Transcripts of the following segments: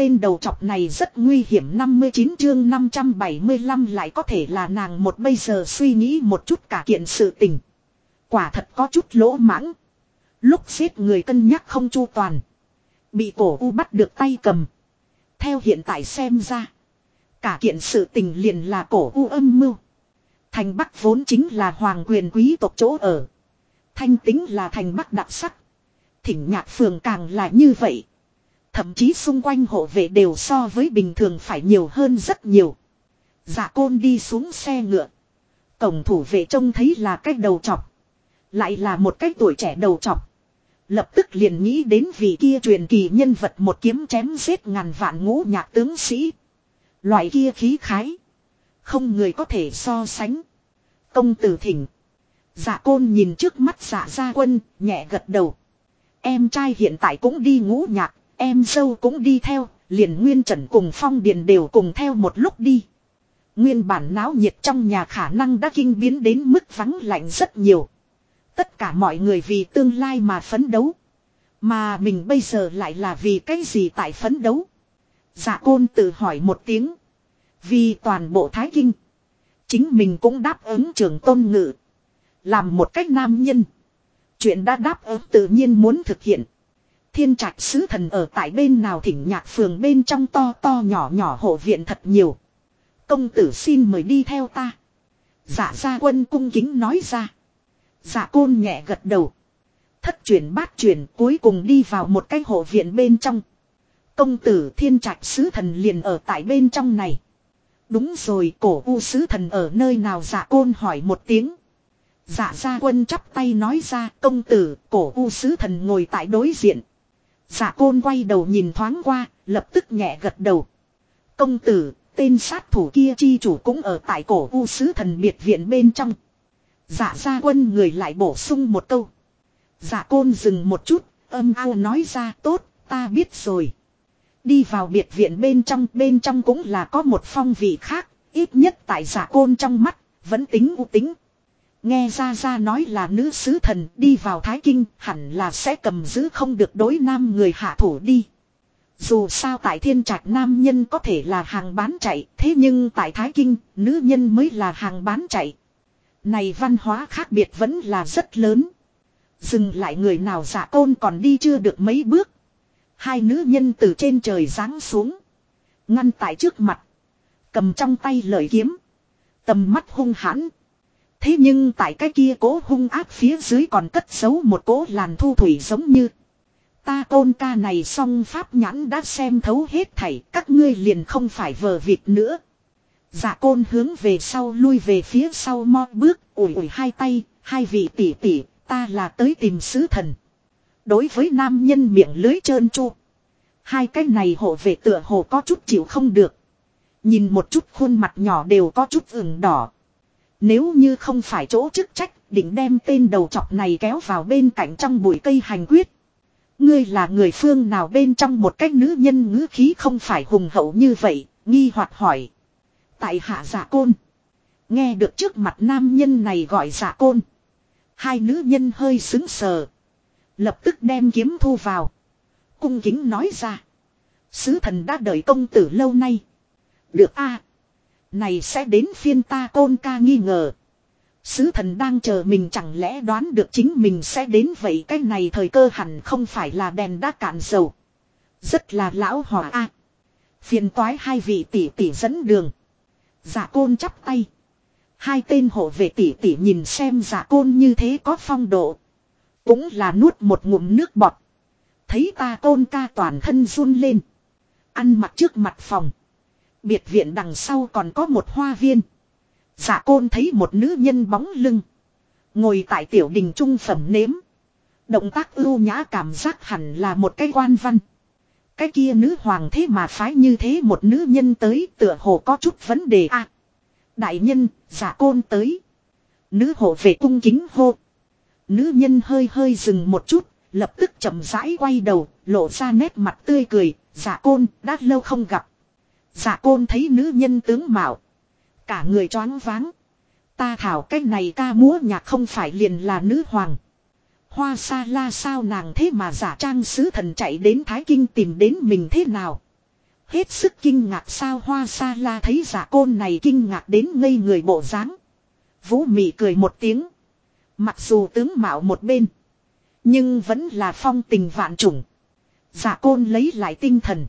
tên đầu chọc này rất nguy hiểm 59 chương 575 lại có thể là nàng một bây giờ suy nghĩ một chút cả kiện sự tình. Quả thật có chút lỗ mãng. Lúc giết người cân nhắc không chu toàn. Bị cổ u bắt được tay cầm. Theo hiện tại xem ra. Cả kiện sự tình liền là cổ u âm mưu. Thành Bắc vốn chính là hoàng quyền quý tộc chỗ ở. Thanh tính là thành Bắc đặc sắc. Thỉnh nhạc phường càng là như vậy. Thậm chí xung quanh hộ vệ đều so với bình thường phải nhiều hơn rất nhiều. Dạ côn đi xuống xe ngựa. Cổng thủ vệ trông thấy là cái đầu chọc. Lại là một cái tuổi trẻ đầu chọc. Lập tức liền nghĩ đến vị kia truyền kỳ nhân vật một kiếm chém giết ngàn vạn ngũ nhạc tướng sĩ. Loại kia khí khái. Không người có thể so sánh. Công tử thỉnh. Dạ côn nhìn trước mắt dạ gia quân, nhẹ gật đầu. Em trai hiện tại cũng đi ngũ nhạc, em dâu cũng đi theo, liền nguyên trần cùng phong điền đều cùng theo một lúc đi. Nguyên bản náo nhiệt trong nhà khả năng đã kinh biến đến mức vắng lạnh rất nhiều. Tất cả mọi người vì tương lai mà phấn đấu. Mà mình bây giờ lại là vì cái gì tại phấn đấu. Dạ côn tự hỏi một tiếng. Vì toàn bộ Thái Kinh. Chính mình cũng đáp ứng trường tôn ngự. Làm một cách nam nhân. Chuyện đã đáp ứng tự nhiên muốn thực hiện. Thiên trạch sứ thần ở tại bên nào thỉnh nhạc phường bên trong to to nhỏ nhỏ hộ viện thật nhiều. Công tử xin mời đi theo ta. Dạ gia quân cung kính nói ra. Dạ côn nhẹ gật đầu. Thất chuyển bát chuyển cuối cùng đi vào một cái hộ viện bên trong. Công tử thiên trạch sứ thần liền ở tại bên trong này. Đúng rồi, cổ u sứ thần ở nơi nào dạ côn hỏi một tiếng. Dạ gia quân chắp tay nói ra, công tử, cổ u sứ thần ngồi tại đối diện. Dạ côn quay đầu nhìn thoáng qua lập tức nhẹ gật đầu. Công tử tên sát thủ kia chi chủ cũng ở tại cổ u sứ thần biệt viện bên trong. Dạ gia quân người lại bổ sung một câu. Dạ côn dừng một chút âm ao nói ra tốt ta biết rồi. Đi vào biệt viện bên trong, bên trong cũng là có một phong vị khác, ít nhất tại giả côn trong mắt, vẫn tính u tính. Nghe ra ra nói là nữ sứ thần đi vào Thái Kinh hẳn là sẽ cầm giữ không được đối nam người hạ thủ đi. Dù sao tại thiên trạch nam nhân có thể là hàng bán chạy, thế nhưng tại Thái Kinh, nữ nhân mới là hàng bán chạy. Này văn hóa khác biệt vẫn là rất lớn. Dừng lại người nào giả côn còn đi chưa được mấy bước. Hai nữ nhân từ trên trời giáng xuống. Ngăn tại trước mặt. Cầm trong tay lợi kiếm. Tầm mắt hung hãn. Thế nhưng tại cái kia cố hung áp phía dưới còn cất giấu một cố làn thu thủy giống như. Ta côn ca này xong pháp nhãn đã xem thấu hết thảy các ngươi liền không phải vờ vịt nữa. giả côn hướng về sau lui về phía sau mo bước ủi ủi hai tay, hai vị tỷ tỷ, ta là tới tìm sứ thần. Đối với nam nhân miệng lưới trơn chu. Hai cái này hộ vệ tựa hồ có chút chịu không được. Nhìn một chút khuôn mặt nhỏ đều có chút ửng đỏ. Nếu như không phải chỗ chức trách, định đem tên đầu chọc này kéo vào bên cạnh trong bụi cây hành quyết. Ngươi là người phương nào bên trong một cách nữ nhân ngữ khí không phải hùng hậu như vậy, nghi hoặc hỏi. Tại hạ giả côn. Nghe được trước mặt nam nhân này gọi giả côn. Hai nữ nhân hơi xứng sờ. Lập tức đem kiếm thu vào. Cung kính nói ra. Sứ thần đã đợi công tử lâu nay. Được a này sẽ đến phiên ta côn ca nghi ngờ. Sứ thần đang chờ mình chẳng lẽ đoán được chính mình sẽ đến vậy cái này thời cơ hẳn không phải là đèn đã cạn dầu. Rất là lão hỏa a Phiền toái hai vị tỷ tỷ dẫn đường. Giả côn chắp tay. Hai tên hộ vệ tỷ tỷ nhìn xem giả côn như thế có phong độ. Cũng là nuốt một ngụm nước bọt. Thấy ta côn ca toàn thân run lên. Ăn mặc trước mặt phòng. Biệt viện đằng sau còn có một hoa viên. giả côn thấy một nữ nhân bóng lưng. Ngồi tại tiểu đình trung phẩm nếm. Động tác ưu nhã cảm giác hẳn là một cái quan văn. Cái kia nữ hoàng thế mà phái như thế một nữ nhân tới tựa hồ có chút vấn đề a Đại nhân, giả côn tới. Nữ hộ về cung kính hô. Nữ nhân hơi hơi dừng một chút, lập tức chậm rãi quay đầu, lộ ra nét mặt tươi cười, giả côn, đã lâu không gặp. Giả côn thấy nữ nhân tướng mạo. Cả người choáng váng. Ta thảo cách này ca múa nhạc không phải liền là nữ hoàng. Hoa sa la sao nàng thế mà giả trang sứ thần chạy đến Thái Kinh tìm đến mình thế nào. Hết sức kinh ngạc sao hoa sa la thấy giả côn này kinh ngạc đến ngây người bộ dáng Vũ mị cười một tiếng. Mặc dù tướng mạo một bên. Nhưng vẫn là phong tình vạn trùng. Giả dạ côn lấy lại tinh thần.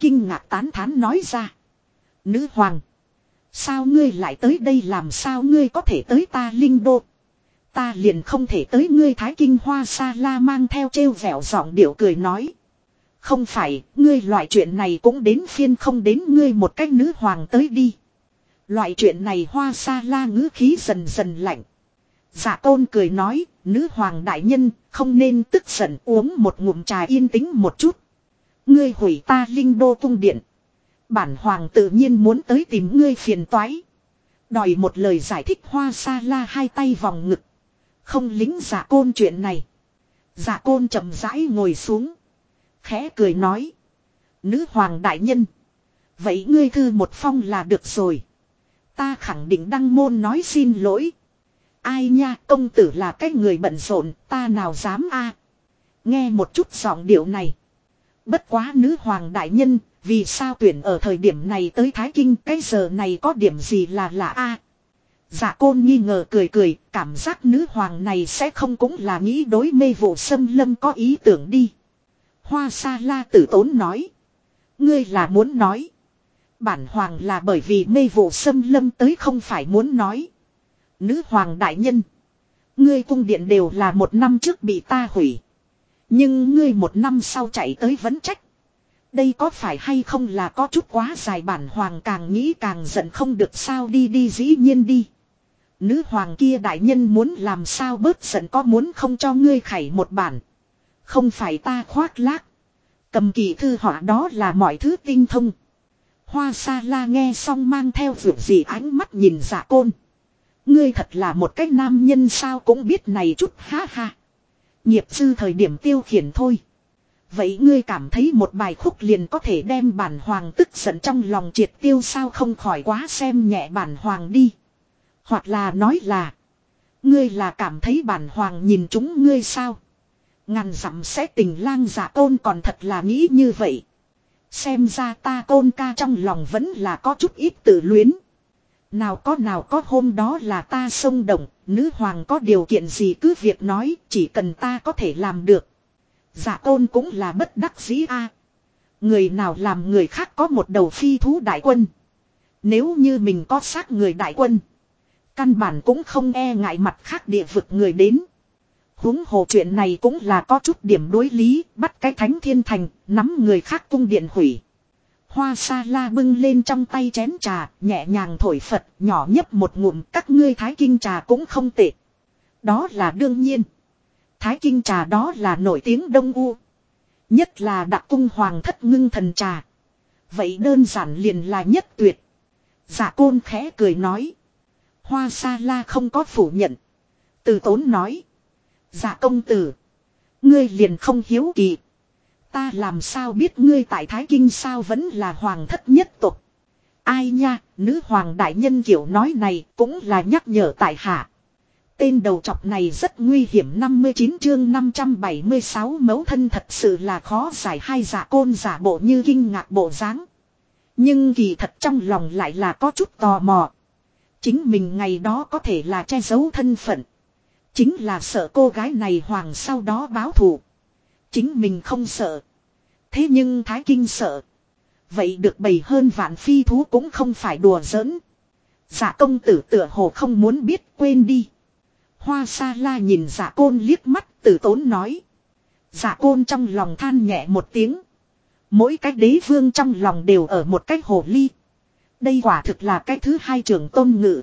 Kinh ngạc tán thán nói ra. Nữ hoàng. Sao ngươi lại tới đây làm sao ngươi có thể tới ta linh đô. Ta liền không thể tới ngươi thái kinh hoa sa la mang theo trêu vẻo giọng điệu cười nói. Không phải, ngươi loại chuyện này cũng đến phiên không đến ngươi một cách nữ hoàng tới đi. Loại chuyện này hoa sa la ngữ khí dần dần lạnh. giả tôn cười nói, nữ hoàng đại nhân, không nên tức giận uống một ngụm trà yên tĩnh một chút. Ngươi hủy ta linh đô cung điện. Bản hoàng tự nhiên muốn tới tìm ngươi phiền toái. Đòi một lời giải thích hoa sa la hai tay vòng ngực. Không lính giả côn chuyện này. Giả côn chậm rãi ngồi xuống. Khẽ cười nói. Nữ hoàng đại nhân. Vậy ngươi thư một phong là được rồi. Ta khẳng định đăng môn nói xin lỗi. Ai nha, công tử là cái người bận rộn, ta nào dám a Nghe một chút giọng điệu này. Bất quá nữ hoàng đại nhân vì sao tuyển ở thời điểm này tới Thái Kinh cái giờ này có điểm gì là lạ a Dạ côn nghi ngờ cười cười, cảm giác nữ hoàng này sẽ không cũng là nghĩ đối mê vụ xâm lâm có ý tưởng đi. Hoa sa la tử tốn nói. Ngươi là muốn nói. Bản hoàng là bởi vì mê vụ xâm lâm tới không phải muốn nói. Nữ hoàng đại nhân. Ngươi cung điện đều là một năm trước bị ta hủy. Nhưng ngươi một năm sau chạy tới vẫn trách. Đây có phải hay không là có chút quá dài bản hoàng càng nghĩ càng giận không được sao đi đi dĩ nhiên đi. Nữ hoàng kia đại nhân muốn làm sao bớt giận có muốn không cho ngươi khảy một bản. Không phải ta khoác lác. Cầm kỳ thư họa đó là mọi thứ tinh thông. Hoa sa la nghe xong mang theo vượt gì ánh mắt nhìn giả côn. Ngươi thật là một cái nam nhân sao cũng biết này chút, ha ha. Nghiệp sư thời điểm tiêu khiển thôi. Vậy ngươi cảm thấy một bài khúc liền có thể đem bản hoàng tức giận trong lòng triệt tiêu sao không khỏi quá xem nhẹ bản hoàng đi. Hoặc là nói là. Ngươi là cảm thấy bản hoàng nhìn chúng ngươi sao. Ngàn dặm sẽ tình lang giả tôn còn thật là nghĩ như vậy. Xem ra ta tôn ca trong lòng vẫn là có chút ít tự luyến. Nào có nào có hôm đó là ta sông động, nữ hoàng có điều kiện gì cứ việc nói, chỉ cần ta có thể làm được. Giả tôn cũng là bất đắc dĩ a. Người nào làm người khác có một đầu phi thú đại quân. Nếu như mình có xác người đại quân. Căn bản cũng không e ngại mặt khác địa vực người đến huống hồ chuyện này cũng là có chút điểm đối lý, bắt cái thánh thiên thành, nắm người khác cung điện hủy. Hoa sa la bưng lên trong tay chén trà, nhẹ nhàng thổi Phật, nhỏ nhấp một ngụm, các ngươi thái kinh trà cũng không tệ. Đó là đương nhiên. Thái kinh trà đó là nổi tiếng đông u. Nhất là đặc cung hoàng thất ngưng thần trà. Vậy đơn giản liền là nhất tuyệt. Giả côn khẽ cười nói. Hoa sa la không có phủ nhận. Từ tốn nói. Dạ công tử. Ngươi liền không hiếu kỳ. Ta làm sao biết ngươi tại Thái Kinh sao vẫn là hoàng thất nhất tục. Ai nha, nữ hoàng đại nhân kiểu nói này cũng là nhắc nhở tại hạ. Tên đầu chọc này rất nguy hiểm 59 chương 576 mẫu thân thật sự là khó giải hai giả côn giả bộ như kinh ngạc bộ dáng. Nhưng kỳ thật trong lòng lại là có chút tò mò. Chính mình ngày đó có thể là che giấu thân phận. Chính là sợ cô gái này hoàng sau đó báo thù. Chính mình không sợ. Thế nhưng Thái Kinh sợ. Vậy được bầy hơn vạn phi thú cũng không phải đùa giỡn. Giả công tử tựa hồ không muốn biết, quên đi. Hoa sa la nhìn giả côn liếc mắt tử tốn nói. Giả côn trong lòng than nhẹ một tiếng. Mỗi cái đế vương trong lòng đều ở một cái hồ ly. Đây quả thực là cái thứ hai trưởng tôn ngự.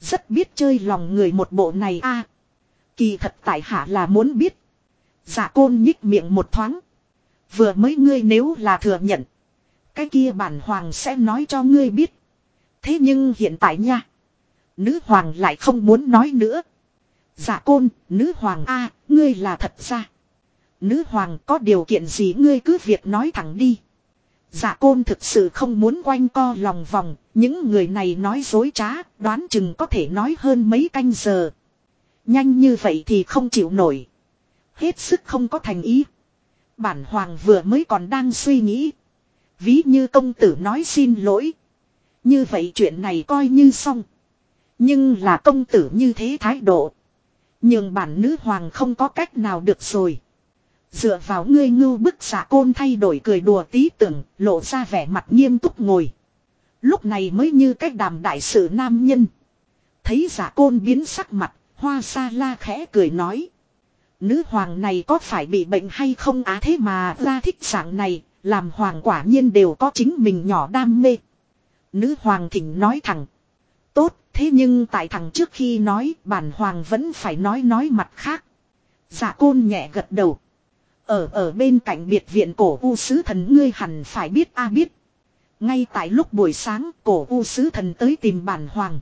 Rất biết chơi lòng người một bộ này a. Kỳ thật tại hạ là muốn biết. Giả côn nhích miệng một thoáng. Vừa mới ngươi nếu là thừa nhận. Cái kia bản hoàng sẽ nói cho ngươi biết. Thế nhưng hiện tại nha. Nữ hoàng lại không muốn nói nữa. dạ côn, nữ hoàng a ngươi là thật ra. Nữ hoàng có điều kiện gì ngươi cứ việc nói thẳng đi. dạ côn thực sự không muốn quanh co lòng vòng, những người này nói dối trá, đoán chừng có thể nói hơn mấy canh giờ. Nhanh như vậy thì không chịu nổi. Hết sức không có thành ý. Bản hoàng vừa mới còn đang suy nghĩ. Ví như công tử nói xin lỗi. Như vậy chuyện này coi như xong. Nhưng là công tử như thế thái độ. Nhưng bản nữ hoàng không có cách nào được rồi. Dựa vào ngươi ngưu bức giả côn thay đổi cười đùa tí tưởng, lộ ra vẻ mặt nghiêm túc ngồi. Lúc này mới như cách đàm đại sự nam nhân. Thấy giả côn biến sắc mặt, hoa sa la khẽ cười nói. Nữ hoàng này có phải bị bệnh hay không á thế mà ra thích dạng này, làm hoàng quả nhiên đều có chính mình nhỏ đam mê. Nữ hoàng thỉnh nói thẳng. Tốt, thế nhưng tại thằng trước khi nói bản hoàng vẫn phải nói nói mặt khác. Giả côn nhẹ gật đầu. Ở ở bên cạnh biệt viện cổ u sứ thần ngươi hẳn phải biết a biết. Ngay tại lúc buổi sáng cổ u sứ thần tới tìm bản hoàng.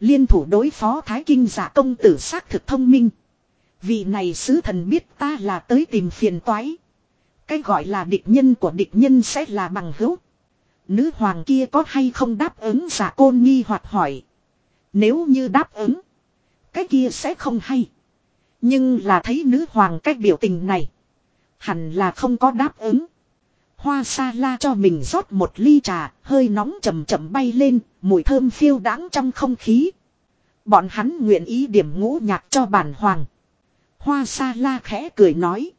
Liên thủ đối phó thái kinh giả công tử xác thực thông minh. Vị này sứ thần biết ta là tới tìm phiền toái. Cái gọi là địch nhân của địch nhân sẽ là bằng hữu. Nữ hoàng kia có hay không đáp ứng giả côn nghi hoặc hỏi. Nếu như đáp ứng. Cái kia sẽ không hay. Nhưng là thấy nữ hoàng cách biểu tình này. Hẳn là không có đáp ứng. Hoa sa la cho mình rót một ly trà, hơi nóng chậm chậm bay lên, mùi thơm phiêu đáng trong không khí. Bọn hắn nguyện ý điểm ngũ nhạc cho bản hoàng. Hoa sa la khẽ cười nói.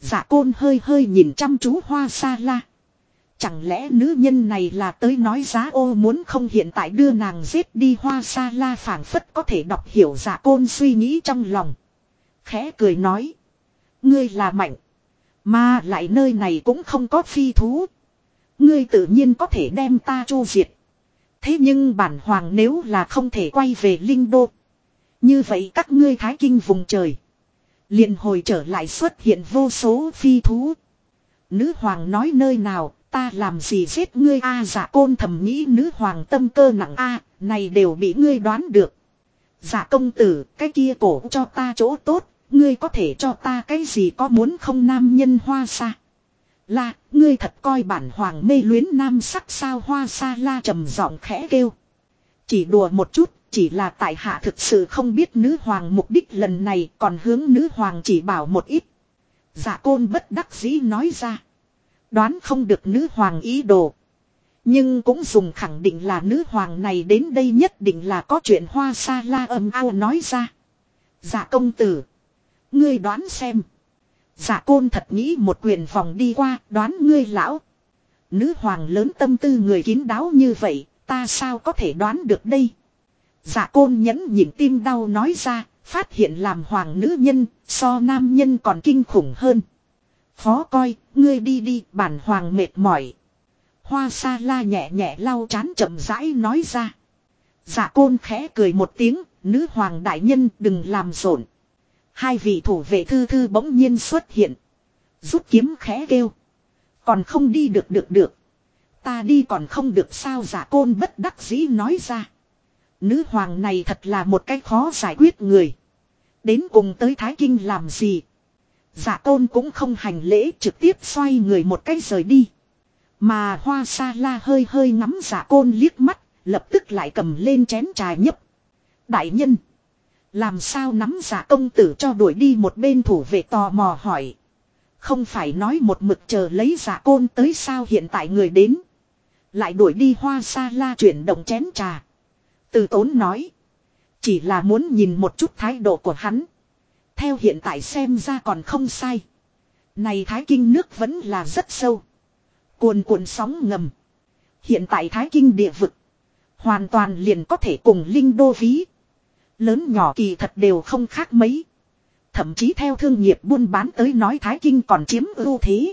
Dạ côn hơi hơi nhìn chăm chú hoa sa la. Chẳng lẽ nữ nhân này là tới nói giá ô muốn không hiện tại đưa nàng giết đi hoa sa la phảng phất có thể đọc hiểu dạ côn suy nghĩ trong lòng. Khẽ cười nói. Ngươi là mạnh. Mà lại nơi này cũng không có phi thú. Ngươi tự nhiên có thể đem ta chu diệt. Thế nhưng bản hoàng nếu là không thể quay về linh đô. Như vậy các ngươi thái kinh vùng trời liền hồi trở lại xuất hiện vô số phi thú. Nữ hoàng nói nơi nào ta làm gì giết ngươi a à, giả côn thầm nghĩ nữ hoàng tâm cơ nặng a này đều bị ngươi đoán được. Giả công tử cái kia cổ cho ta chỗ tốt Ngươi có thể cho ta cái gì có muốn không nam nhân hoa xa. Là, ngươi thật coi bản hoàng mê luyến nam sắc sao hoa xa la trầm giọng khẽ kêu. Chỉ đùa một chút, chỉ là tại hạ thực sự không biết nữ hoàng mục đích lần này còn hướng nữ hoàng chỉ bảo một ít. Dạ côn bất đắc dĩ nói ra. Đoán không được nữ hoàng ý đồ. Nhưng cũng dùng khẳng định là nữ hoàng này đến đây nhất định là có chuyện hoa sa la âm ao nói ra. Dạ công tử. Ngươi đoán xem. Giả côn thật nghĩ một quyền vòng đi qua đoán ngươi lão. Nữ hoàng lớn tâm tư người kín đáo như vậy, ta sao có thể đoán được đây dạ côn nhẫn nhịn tim đau nói ra, phát hiện làm hoàng nữ nhân, so nam nhân còn kinh khủng hơn. Phó coi, ngươi đi đi, bản hoàng mệt mỏi. Hoa sa la nhẹ nhẹ lau chán chậm rãi nói ra. Dạ côn khẽ cười một tiếng, nữ hoàng đại nhân đừng làm rộn. Hai vị thủ vệ thư thư bỗng nhiên xuất hiện. Rút kiếm khẽ kêu. Còn không đi được được được. Ta đi còn không được sao giả côn bất đắc dĩ nói ra. Nữ hoàng này thật là một cái khó giải quyết người. Đến cùng tới Thái Kinh làm gì? Giả tôn cũng không hành lễ trực tiếp xoay người một cái rời đi. Mà hoa sa la hơi hơi ngắm dạ giả côn liếc mắt, lập tức lại cầm lên chén trà nhấp. Đại nhân! Làm sao nắm giả công tử cho đuổi đi một bên thủ vệ tò mò hỏi. Không phải nói một mực chờ lấy giả côn tới sao hiện tại người đến. Lại đuổi đi hoa sa la chuyển động chén trà. Từ tốn nói. Chỉ là muốn nhìn một chút thái độ của hắn. Theo hiện tại xem ra còn không sai. Này thái kinh nước vẫn là rất sâu. Cuồn cuộn sóng ngầm. Hiện tại thái kinh địa vực. Hoàn toàn liền có thể cùng linh đô ví. Lớn nhỏ kỳ thật đều không khác mấy. Thậm chí theo thương nghiệp buôn bán tới nói Thái Kinh còn chiếm ưu thế.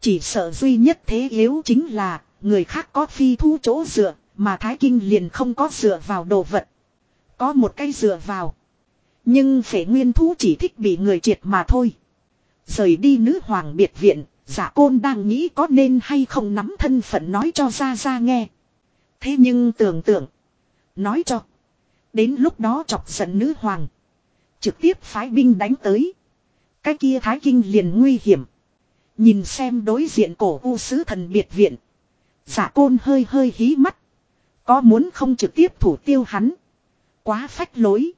Chỉ sợ duy nhất thế yếu chính là người khác có phi thu chỗ dựa mà Thái Kinh liền không có dựa vào đồ vật. Có một cái dựa vào. Nhưng phể nguyên thú chỉ thích bị người triệt mà thôi. Rời đi nữ hoàng biệt viện, giả côn đang nghĩ có nên hay không nắm thân phận nói cho ra ra nghe. Thế nhưng tưởng tượng. Nói cho. Đến lúc đó chọc giận nữ hoàng. Trực tiếp phái binh đánh tới. Cái kia thái kinh liền nguy hiểm. Nhìn xem đối diện cổ u sứ thần biệt viện. Giả côn hơi hơi hí mắt. Có muốn không trực tiếp thủ tiêu hắn. Quá phách lối.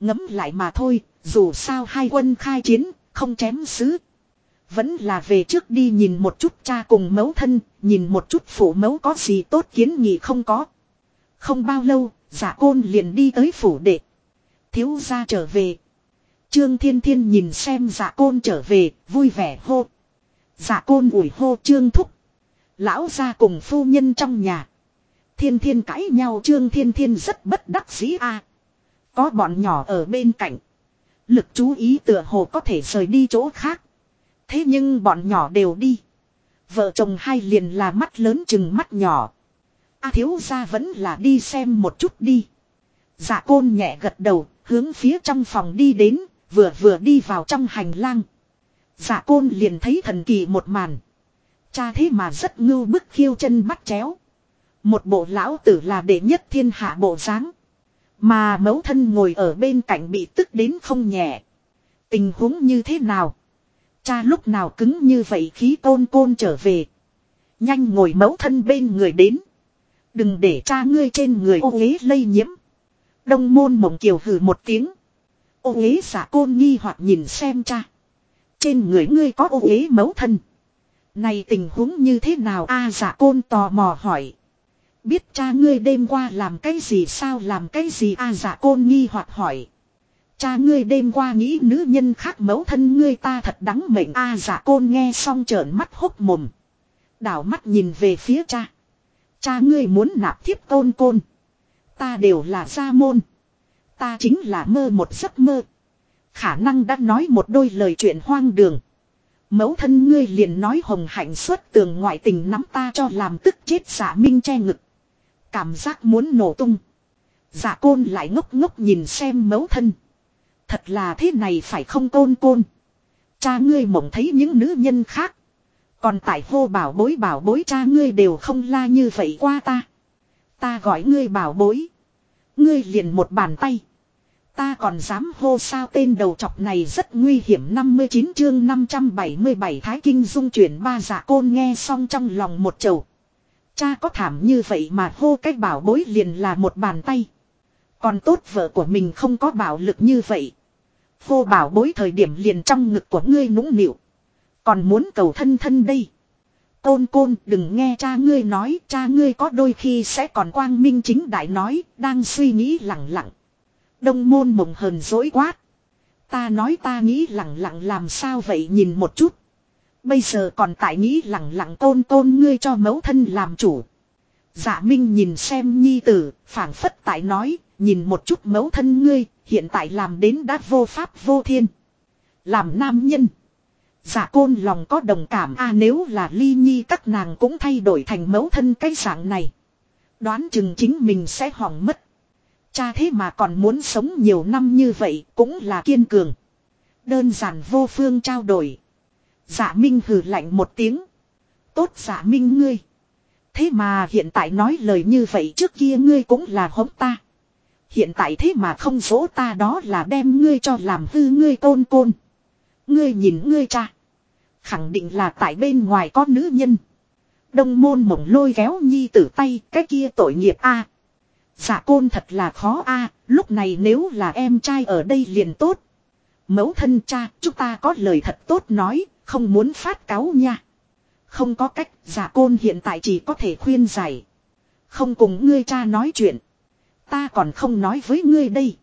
Ngấm lại mà thôi, dù sao hai quân khai chiến, không chém xứ Vẫn là về trước đi nhìn một chút cha cùng mẫu thân, nhìn một chút phủ mẫu có gì tốt kiến nghị không có. Không bao lâu, giả côn liền đi tới phủ đệ. Thiếu gia trở về. Trương Thiên Thiên nhìn xem giả côn trở về, vui vẻ hô. Giả côn ủi hô trương thúc. Lão gia cùng phu nhân trong nhà. Thiên thiên cãi nhau trương thiên thiên rất bất đắc dĩ a Có bọn nhỏ ở bên cạnh. Lực chú ý tựa hồ có thể rời đi chỗ khác. Thế nhưng bọn nhỏ đều đi. Vợ chồng hai liền là mắt lớn chừng mắt nhỏ. A thiếu gia vẫn là đi xem một chút đi. Dạ côn nhẹ gật đầu, hướng phía trong phòng đi đến, vừa vừa đi vào trong hành lang. Dạ côn liền thấy thần kỳ một màn. Cha thế mà rất ngưu bức khiêu chân bắt chéo. Một bộ lão tử là đệ nhất thiên hạ bộ dáng Mà mẫu thân ngồi ở bên cạnh bị tức đến không nhẹ. Tình huống như thế nào? Cha lúc nào cứng như vậy khí côn côn trở về. Nhanh ngồi mẫu thân bên người đến. Đừng để cha ngươi trên người ô ghế lây nhiễm. Đông môn mộng kiều hừ một tiếng. Ô ghế giả côn nghi hoặc nhìn xem cha. Trên người ngươi có ô ghế mẫu thân. Này tình huống như thế nào a giả côn tò mò hỏi. Biết cha ngươi đêm qua làm cái gì sao làm cái gì a giả côn nghi hoặc hỏi. Cha ngươi đêm qua nghĩ nữ nhân khác mẫu thân ngươi ta thật đáng mệnh a giả côn nghe xong trợn mắt hốc mồm. Đảo mắt nhìn về phía cha. Cha ngươi muốn nạp thiếp tôn côn. Ta đều là gia môn. Ta chính là mơ một giấc mơ. Khả năng đã nói một đôi lời chuyện hoang đường. Mẫu thân ngươi liền nói hồng hạnh xuất tường ngoại tình nắm ta cho làm tức chết giả minh che ngực. Cảm giác muốn nổ tung. Giả côn lại ngốc ngốc nhìn xem mẫu thân. Thật là thế này phải không côn côn. Cha ngươi mộng thấy những nữ nhân khác. Còn tại hô bảo bối bảo bối cha ngươi đều không la như vậy qua ta. Ta gọi ngươi bảo bối. Ngươi liền một bàn tay. Ta còn dám hô sao tên đầu chọc này rất nguy hiểm 59 chương 577 Thái Kinh dung chuyển ba giả côn nghe xong trong lòng một chầu. Cha có thảm như vậy mà hô cách bảo bối liền là một bàn tay. Còn tốt vợ của mình không có bảo lực như vậy. Hô bảo bối thời điểm liền trong ngực của ngươi nũng nịu. Còn muốn cầu thân thân đây. Côn côn, đừng nghe cha ngươi nói, cha ngươi có đôi khi sẽ còn quang minh chính đại nói, đang suy nghĩ lặng lặng. Đông môn mộng hờn dỗi quát. Ta nói ta nghĩ lặng lặng làm sao vậy nhìn một chút. Bây giờ còn tại nghĩ lặng lặng tôn tôn ngươi cho mẫu thân làm chủ. Dạ Minh nhìn xem nhi tử, phảng phất tại nói, nhìn một chút mẫu thân ngươi, hiện tại làm đến đã vô pháp vô thiên. Làm nam nhân. Dạ côn lòng có đồng cảm a nếu là ly nhi các nàng cũng thay đổi thành mẫu thân cái dạng này. Đoán chừng chính mình sẽ hỏng mất. Cha thế mà còn muốn sống nhiều năm như vậy cũng là kiên cường. Đơn giản vô phương trao đổi. Giả Minh hừ lạnh một tiếng. Tốt giả Minh ngươi. Thế mà hiện tại nói lời như vậy trước kia ngươi cũng là hống ta. Hiện tại thế mà không dỗ ta đó là đem ngươi cho làm hư ngươi tôn côn. Ngươi nhìn ngươi cha. Khẳng định là tại bên ngoài có nữ nhân. Đông môn mộng lôi kéo nhi tử tay cái kia tội nghiệp a Dạ côn thật là khó a lúc này nếu là em trai ở đây liền tốt. Mẫu thân cha, chúng ta có lời thật tốt nói, không muốn phát cáo nha. Không có cách, giả côn hiện tại chỉ có thể khuyên giải. Không cùng ngươi cha nói chuyện. Ta còn không nói với ngươi đây.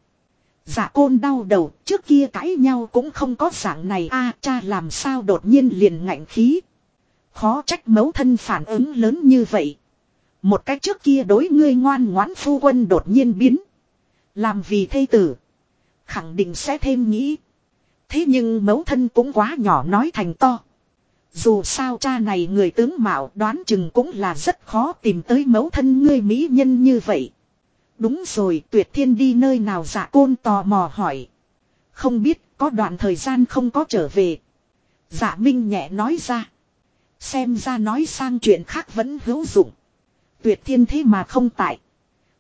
Giả côn đau đầu, trước kia cãi nhau cũng không có dạng này a cha làm sao đột nhiên liền ngạnh khí. Khó trách mấu thân phản ứng lớn như vậy. Một cách trước kia đối ngươi ngoan ngoãn phu quân đột nhiên biến. Làm vì thây tử. Khẳng định sẽ thêm nghĩ. Thế nhưng mẫu thân cũng quá nhỏ nói thành to. Dù sao cha này người tướng mạo đoán chừng cũng là rất khó tìm tới mẫu thân ngươi mỹ nhân như vậy. Đúng rồi, tuyệt thiên đi nơi nào dạ côn tò mò hỏi. Không biết, có đoạn thời gian không có trở về. Dạ minh nhẹ nói ra. Xem ra nói sang chuyện khác vẫn hữu dụng. Tuyệt thiên thế mà không tại.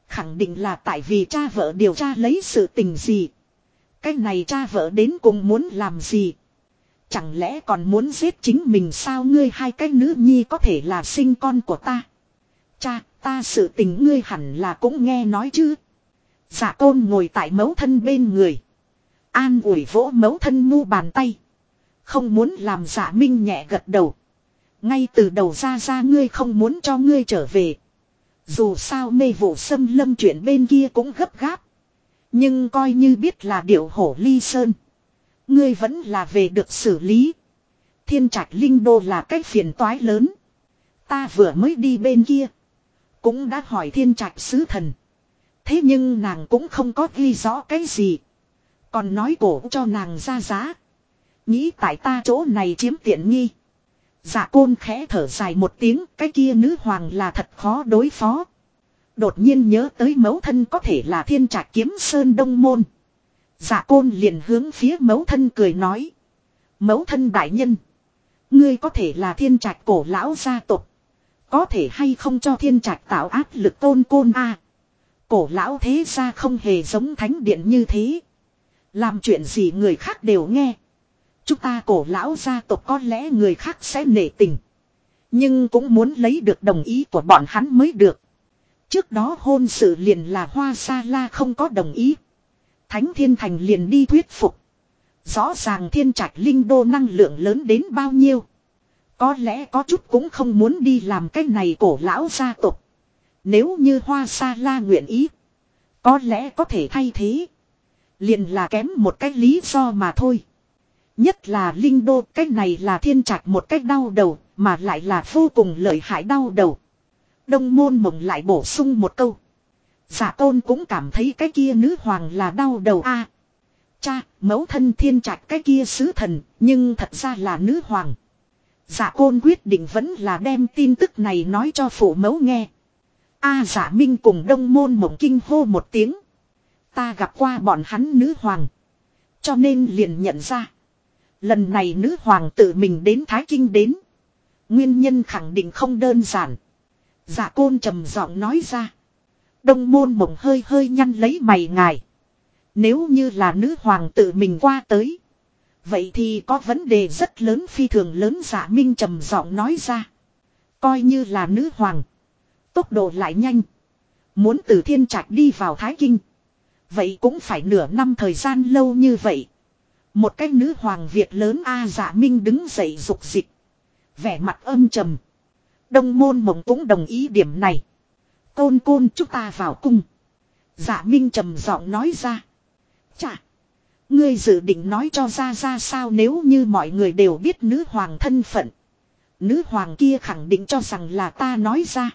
Khẳng định là tại vì cha vợ điều tra lấy sự tình gì. Cái này cha vợ đến cùng muốn làm gì. Chẳng lẽ còn muốn giết chính mình sao ngươi hai cái nữ nhi có thể là sinh con của ta. Cha, ta sự tình ngươi hẳn là cũng nghe nói chứ. Dạ giả tôn ngồi tại mấu thân bên người. An ủi vỗ mấu thân mu bàn tay. Không muốn làm giả minh nhẹ gật đầu. Ngay từ đầu ra ra ngươi không muốn cho ngươi trở về. Dù sao mê vụ xâm lâm chuyện bên kia cũng gấp gáp. Nhưng coi như biết là điệu hổ ly sơn. Ngươi vẫn là về được xử lý. Thiên trạch linh đô là cách phiền toái lớn. Ta vừa mới đi bên kia. Cũng đã hỏi thiên trạch sứ thần. Thế nhưng nàng cũng không có ghi rõ cái gì. Còn nói cổ cho nàng ra giá. Nghĩ tại ta chỗ này chiếm tiện nghi. Dạ côn khẽ thở dài một tiếng, cái kia nữ hoàng là thật khó đối phó. Đột nhiên nhớ tới mẫu thân có thể là thiên trạch kiếm sơn đông môn. Dạ côn liền hướng phía mẫu thân cười nói. Mẫu thân đại nhân. Ngươi có thể là thiên trạch cổ lão gia tộc Có thể hay không cho thiên trạch tạo áp lực tôn côn a Cổ lão thế ra không hề giống thánh điện như thế. Làm chuyện gì người khác đều nghe. Chúng ta cổ lão gia tộc có lẽ người khác sẽ nể tình. Nhưng cũng muốn lấy được đồng ý của bọn hắn mới được. Trước đó hôn sự liền là hoa sa la không có đồng ý. Thánh thiên thành liền đi thuyết phục. Rõ ràng thiên trạch linh đô năng lượng lớn đến bao nhiêu. Có lẽ có chút cũng không muốn đi làm cái này cổ lão gia tộc. Nếu như hoa sa la nguyện ý. Có lẽ có thể thay thế. Liền là kém một cái lý do mà thôi. Nhất là linh đô, cái này là thiên trạch một cách đau đầu, mà lại là vô cùng lợi hại đau đầu. Đông môn mộng lại bổ sung một câu. Giả tôn cũng cảm thấy cái kia nữ hoàng là đau đầu a. cha, mẫu thân thiên trạch cái kia sứ thần, nhưng thật ra là nữ hoàng. Giả côn quyết định vẫn là đem tin tức này nói cho phụ mẫu nghe. A giả minh cùng đông môn mộng kinh hô một tiếng. Ta gặp qua bọn hắn nữ hoàng. Cho nên liền nhận ra. Lần này nữ hoàng tự mình đến Thái Kinh đến. Nguyên nhân khẳng định không đơn giản. Dạ côn trầm giọng nói ra. Đông môn mộng hơi hơi nhăn lấy mày ngài. Nếu như là nữ hoàng tự mình qua tới. Vậy thì có vấn đề rất lớn phi thường lớn giả minh trầm giọng nói ra. Coi như là nữ hoàng. Tốc độ lại nhanh. Muốn từ thiên trạch đi vào Thái Kinh. Vậy cũng phải nửa năm thời gian lâu như vậy. Một cái nữ hoàng Việt lớn A giả minh đứng dậy dục dịch. Vẻ mặt âm trầm. Đông môn mộng cũng đồng ý điểm này. Côn côn chúng ta vào cung. Giả minh trầm giọng nói ra. Chà. Ngươi dự định nói cho ra ra sao nếu như mọi người đều biết nữ hoàng thân phận. Nữ hoàng kia khẳng định cho rằng là ta nói ra.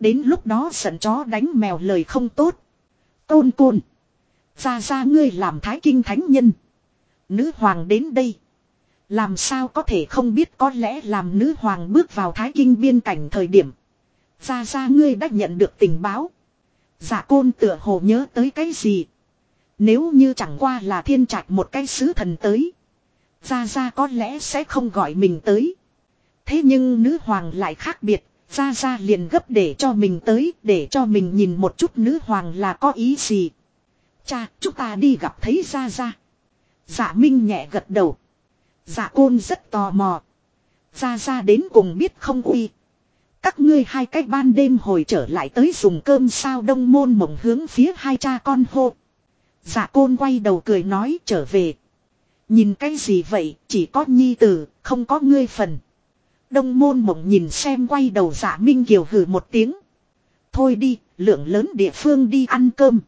Đến lúc đó sẵn chó đánh mèo lời không tốt. Côn côn. Ra ra ngươi làm thái kinh thánh nhân. Nữ hoàng đến đây. Làm sao có thể không biết có lẽ làm nữ hoàng bước vào thái kinh biên cảnh thời điểm. Ra ra ngươi đã nhận được tình báo. giả côn tựa hồ nhớ tới cái gì. Nếu như chẳng qua là thiên trạch một cái sứ thần tới. Ra ra có lẽ sẽ không gọi mình tới. Thế nhưng nữ hoàng lại khác biệt. Ra ra liền gấp để cho mình tới. Để cho mình nhìn một chút nữ hoàng là có ý gì. Cha, chúng ta đi gặp thấy ra ra. giả Minh nhẹ gật đầu. Dạ côn rất tò mò. Ra ra đến cùng biết không uy. Các ngươi hai cách ban đêm hồi trở lại tới dùng cơm sao đông môn mộng hướng phía hai cha con hô. Dạ côn quay đầu cười nói trở về. Nhìn cái gì vậy, chỉ có nhi tử, không có ngươi phần. Đông môn mộng nhìn xem quay đầu dạ minh kiều hử một tiếng. Thôi đi, lượng lớn địa phương đi ăn cơm.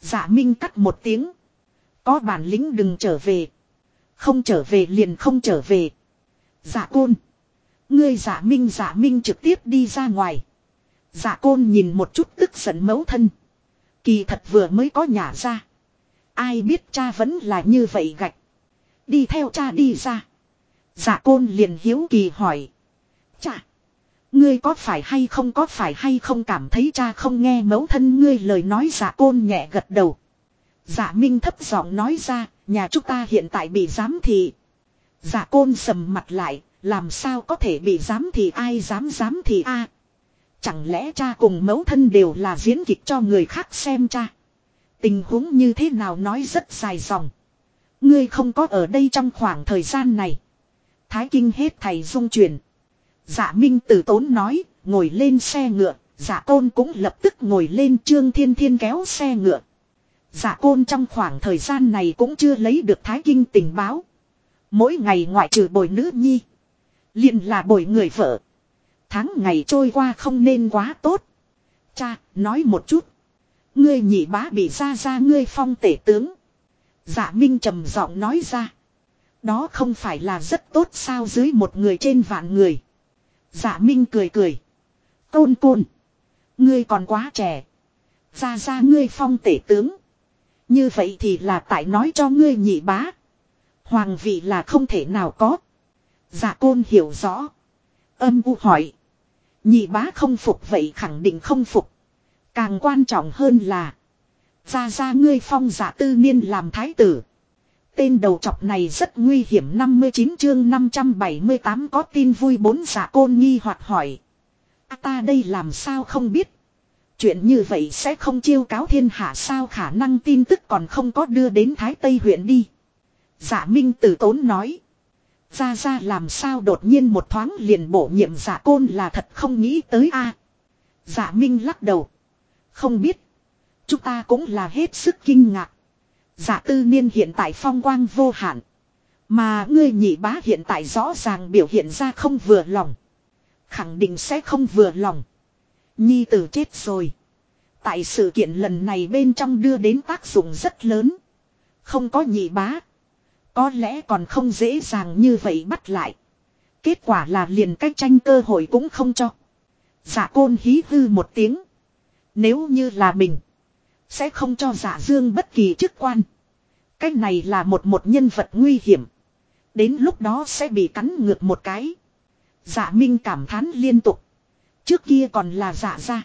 Dạ minh cắt một tiếng. Có bản lĩnh đừng trở về. Không trở về liền không trở về. Dạ côn. Ngươi dạ minh dạ minh trực tiếp đi ra ngoài. Dạ côn nhìn một chút tức giận mẫu thân. Kỳ thật vừa mới có nhà ra. Ai biết cha vẫn là như vậy gạch. Đi theo cha đi ra. Dạ côn liền hiếu kỳ hỏi. Cha. Ngươi có phải hay không có phải hay không cảm thấy cha không nghe mẫu thân ngươi lời nói dạ côn nhẹ gật đầu. Dạ Minh thấp giọng nói ra, nhà chúng ta hiện tại bị giám thị. giả côn sầm mặt lại, làm sao có thể bị giám thị ai dám giám thị a? Chẳng lẽ cha cùng mẫu thân đều là diễn kịch cho người khác xem cha? Tình huống như thế nào nói rất dài dòng. Ngươi không có ở đây trong khoảng thời gian này. Thái kinh hết thầy dung chuyển. Dạ Minh tử tốn nói, ngồi lên xe ngựa, dạ côn cũng lập tức ngồi lên trương thiên thiên kéo xe ngựa. Dạ côn trong khoảng thời gian này cũng chưa lấy được thái kinh tình báo. Mỗi ngày ngoại trừ bồi nữ nhi. liền là bồi người vợ. Tháng ngày trôi qua không nên quá tốt. Cha, nói một chút. Ngươi nhị bá bị ra ra ngươi phong tể tướng. Dạ Minh trầm giọng nói ra. Đó không phải là rất tốt sao dưới một người trên vạn người. Dạ Minh cười cười. Côn côn. Ngươi còn quá trẻ. Ra ra ngươi phong tể tướng. Như vậy thì là tại nói cho ngươi nhị bá. Hoàng vị là không thể nào có. Dạ côn hiểu rõ. Âm u hỏi. Nhị bá không phục vậy khẳng định không phục. Càng quan trọng hơn là. Ra ra ngươi phong giả tư niên làm thái tử. Tên đầu chọc này rất nguy hiểm 59 chương 578 có tin vui bốn giả côn nghi hoặc hỏi. À, ta đây làm sao không biết. Chuyện như vậy sẽ không chiêu cáo thiên hạ sao khả năng tin tức còn không có đưa đến Thái Tây huyện đi. Giả Minh tử tốn nói. Ra ra làm sao đột nhiên một thoáng liền bổ nhiệm giả côn là thật không nghĩ tới a. À, giả Minh lắc đầu. Không biết. Chúng ta cũng là hết sức kinh ngạc. Giả tư niên hiện tại phong quang vô hạn. Mà ngươi nhị bá hiện tại rõ ràng biểu hiện ra không vừa lòng. Khẳng định sẽ không vừa lòng. Nhi tử chết rồi. Tại sự kiện lần này bên trong đưa đến tác dụng rất lớn. Không có nhị bá. Có lẽ còn không dễ dàng như vậy bắt lại. Kết quả là liền cách tranh cơ hội cũng không cho. Giả côn hí hư một tiếng. Nếu như là mình. Sẽ không cho giả dương bất kỳ chức quan. Cách này là một một nhân vật nguy hiểm. Đến lúc đó sẽ bị cắn ngược một cái. Giả minh cảm thán liên tục. Trước kia còn là giả ra.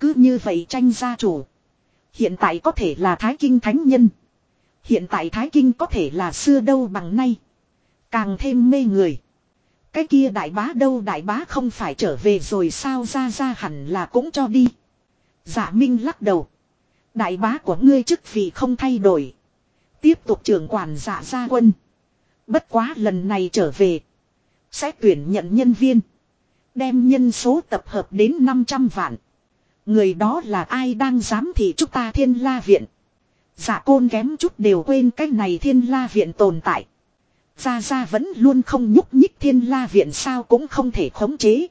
Cứ như vậy tranh gia chủ. Hiện tại có thể là thái kinh thánh nhân. Hiện tại thái kinh có thể là xưa đâu bằng nay. Càng thêm mê người. Cái kia đại bá đâu đại bá không phải trở về rồi sao ra ra hẳn là cũng cho đi. Giả minh lắc đầu. Đại bá của ngươi chức vị không thay đổi. Tiếp tục trưởng quản giả gia quân. Bất quá lần này trở về. Sẽ tuyển nhận nhân viên. Đem nhân số tập hợp đến 500 vạn. Người đó là ai đang dám thì chúng ta thiên la viện. Dạ côn kém chút đều quên cái này thiên la viện tồn tại. Gia Gia vẫn luôn không nhúc nhích thiên la viện sao cũng không thể khống chế.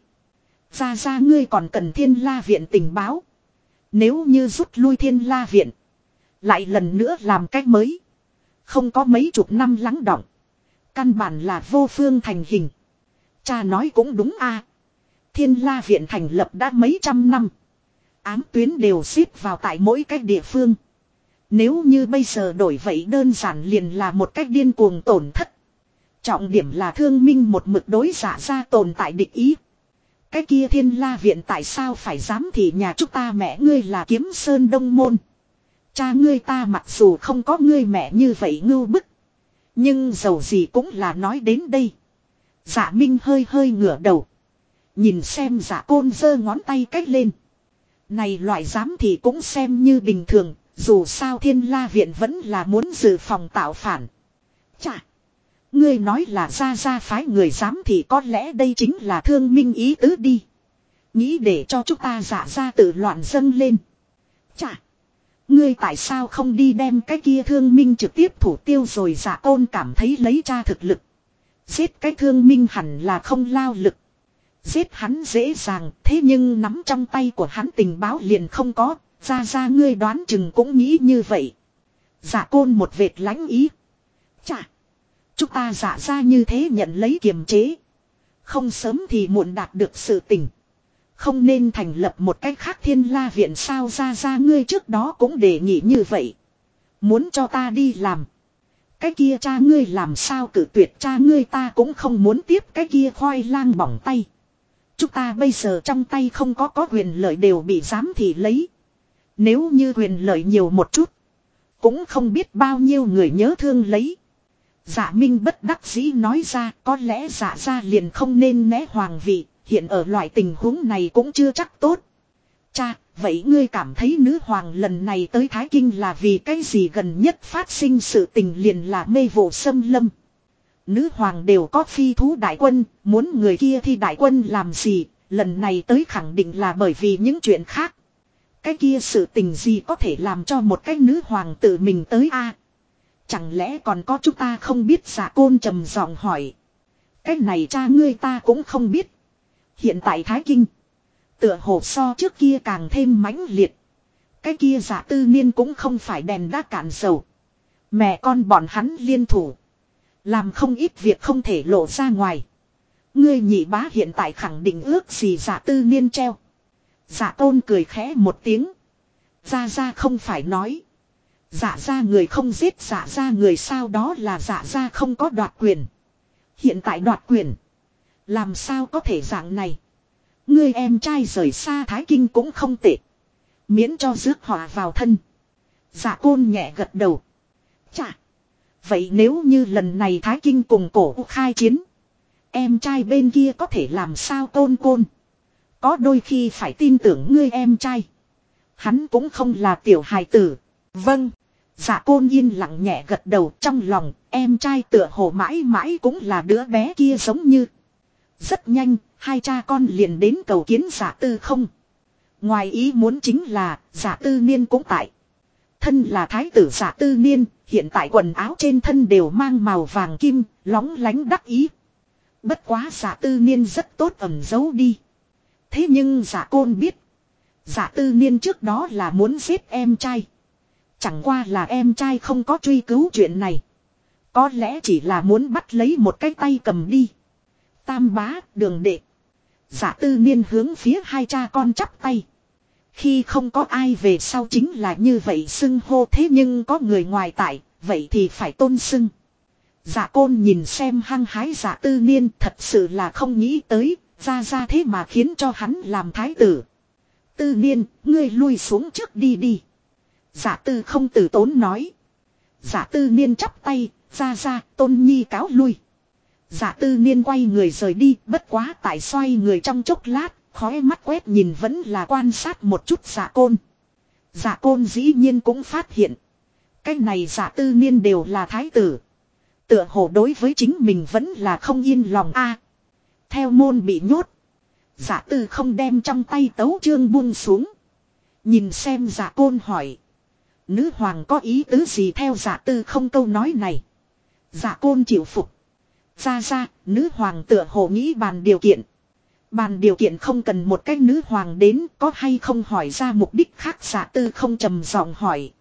Gia Gia ngươi còn cần thiên la viện tình báo. Nếu như rút lui thiên la viện. Lại lần nữa làm cách mới. Không có mấy chục năm lắng động. Căn bản là vô phương thành hình. Cha nói cũng đúng a. Thiên la viện thành lập đã mấy trăm năm. Ám tuyến đều xếp vào tại mỗi cách địa phương. Nếu như bây giờ đổi vậy đơn giản liền là một cách điên cuồng tổn thất. Trọng điểm là thương minh một mực đối giả ra tồn tại địch ý. Cái kia thiên la viện tại sao phải dám thì nhà chúng ta mẹ ngươi là kiếm sơn đông môn. Cha ngươi ta mặc dù không có ngươi mẹ như vậy ngưu bức. Nhưng dầu gì cũng là nói đến đây. Giả minh hơi hơi ngửa đầu. Nhìn xem giả côn giơ ngón tay cách lên. Này loại giám thì cũng xem như bình thường, dù sao thiên la viện vẫn là muốn dự phòng tạo phản. Chà! Ngươi nói là ra ra phái người giám thì có lẽ đây chính là thương minh ý tứ đi. Nghĩ để cho chúng ta giả ra tự loạn dâng lên. Chà! Ngươi tại sao không đi đem cái kia thương minh trực tiếp thủ tiêu rồi giả côn cảm thấy lấy cha thực lực. Giết cái thương minh hẳn là không lao lực. Giết hắn dễ dàng, thế nhưng nắm trong tay của hắn tình báo liền không có. Ra ra ngươi đoán chừng cũng nghĩ như vậy. Giả côn một vệt lãnh ý. Chà. Chúng ta giả ra như thế nhận lấy kiềm chế. Không sớm thì muộn đạt được sự tình. Không nên thành lập một cách khác thiên la viện sao ra ra ngươi trước đó cũng đề nghị như vậy. Muốn cho ta đi làm. Cái kia cha ngươi làm sao cử tuyệt cha ngươi ta cũng không muốn tiếp cái kia khoai lang bỏng tay. Chúng ta bây giờ trong tay không có có quyền lợi đều bị giám thị lấy. Nếu như quyền lợi nhiều một chút. Cũng không biết bao nhiêu người nhớ thương lấy. Dạ Minh bất đắc dĩ nói ra có lẽ dạ ra liền không nên né hoàng vị. Hiện ở loại tình huống này cũng chưa chắc tốt. Cha, vậy ngươi cảm thấy nữ hoàng lần này tới Thái Kinh là vì cái gì gần nhất phát sinh sự tình liền là mê vụ xâm lâm. Nữ hoàng đều có phi thú đại quân, muốn người kia thi đại quân làm gì, lần này tới khẳng định là bởi vì những chuyện khác. Cái kia sự tình gì có thể làm cho một cái nữ hoàng tự mình tới a Chẳng lẽ còn có chúng ta không biết giả côn trầm giọng hỏi. Cái này cha ngươi ta cũng không biết. Hiện tại Thái Kinh. Tựa hồ so trước kia càng thêm mãnh liệt. Cái kia giả tư niên cũng không phải đèn đá cạn dầu. Mẹ con bọn hắn liên thủ. Làm không ít việc không thể lộ ra ngoài. Ngươi nhị bá hiện tại khẳng định ước gì giả tư niên treo. Giả tôn cười khẽ một tiếng. Ra ra không phải nói. Giả ra người không giết giả ra người sao đó là giả ra không có đoạt quyền. Hiện tại đoạt quyền. Làm sao có thể dạng này. Ngươi em trai rời xa Thái Kinh cũng không tệ. Miễn cho rước họa vào thân. Giả côn nhẹ gật đầu. Chà. Vậy nếu như lần này Thái Kinh cùng cổ khai chiến. Em trai bên kia có thể làm sao tôn côn. Có đôi khi phải tin tưởng ngươi em trai. Hắn cũng không là tiểu hài tử. Vâng. Dạ côn yên lặng nhẹ gật đầu trong lòng, em trai tựa hồ mãi mãi cũng là đứa bé kia giống như. Rất nhanh, hai cha con liền đến cầu kiến giả tư không. Ngoài ý muốn chính là, giả tư niên cũng tại. Thân là thái tử giả tư niên, hiện tại quần áo trên thân đều mang màu vàng kim, lóng lánh đắc ý. Bất quá giả tư niên rất tốt ẩn giấu đi. Thế nhưng giả côn biết. Giả tư niên trước đó là muốn giết em trai. Chẳng qua là em trai không có truy cứu chuyện này. Có lẽ chỉ là muốn bắt lấy một cái tay cầm đi. Tam bá, đường đệ. Giả tư niên hướng phía hai cha con chắp tay. Khi không có ai về sau chính là như vậy xưng hô thế nhưng có người ngoài tại, vậy thì phải tôn xưng. Giả côn nhìn xem hăng hái giả tư niên thật sự là không nghĩ tới, ra ra thế mà khiến cho hắn làm thái tử. Tư niên, ngươi lui xuống trước đi đi. Giả tư không từ tốn nói. Giả tư niên chắp tay, ra ra, tôn nhi cáo lui. Giả tư niên quay người rời đi, bất quá tại xoay người trong chốc lát, khói mắt quét nhìn vẫn là quan sát một chút giả côn. Giả côn dĩ nhiên cũng phát hiện. Cái này giả tư niên đều là thái tử. Tựa hồ đối với chính mình vẫn là không yên lòng a. theo môn bị nhốt. Giả tư không đem trong tay tấu chương buông xuống. Nhìn xem giả côn hỏi. Nữ hoàng có ý tứ gì theo giả tư không câu nói này. Giả côn chịu phục. Ra ra, nữ hoàng tựa hồ nghĩ bàn điều kiện. Bàn điều kiện không cần một cái nữ hoàng đến có hay không hỏi ra mục đích khác giả tư không trầm giọng hỏi.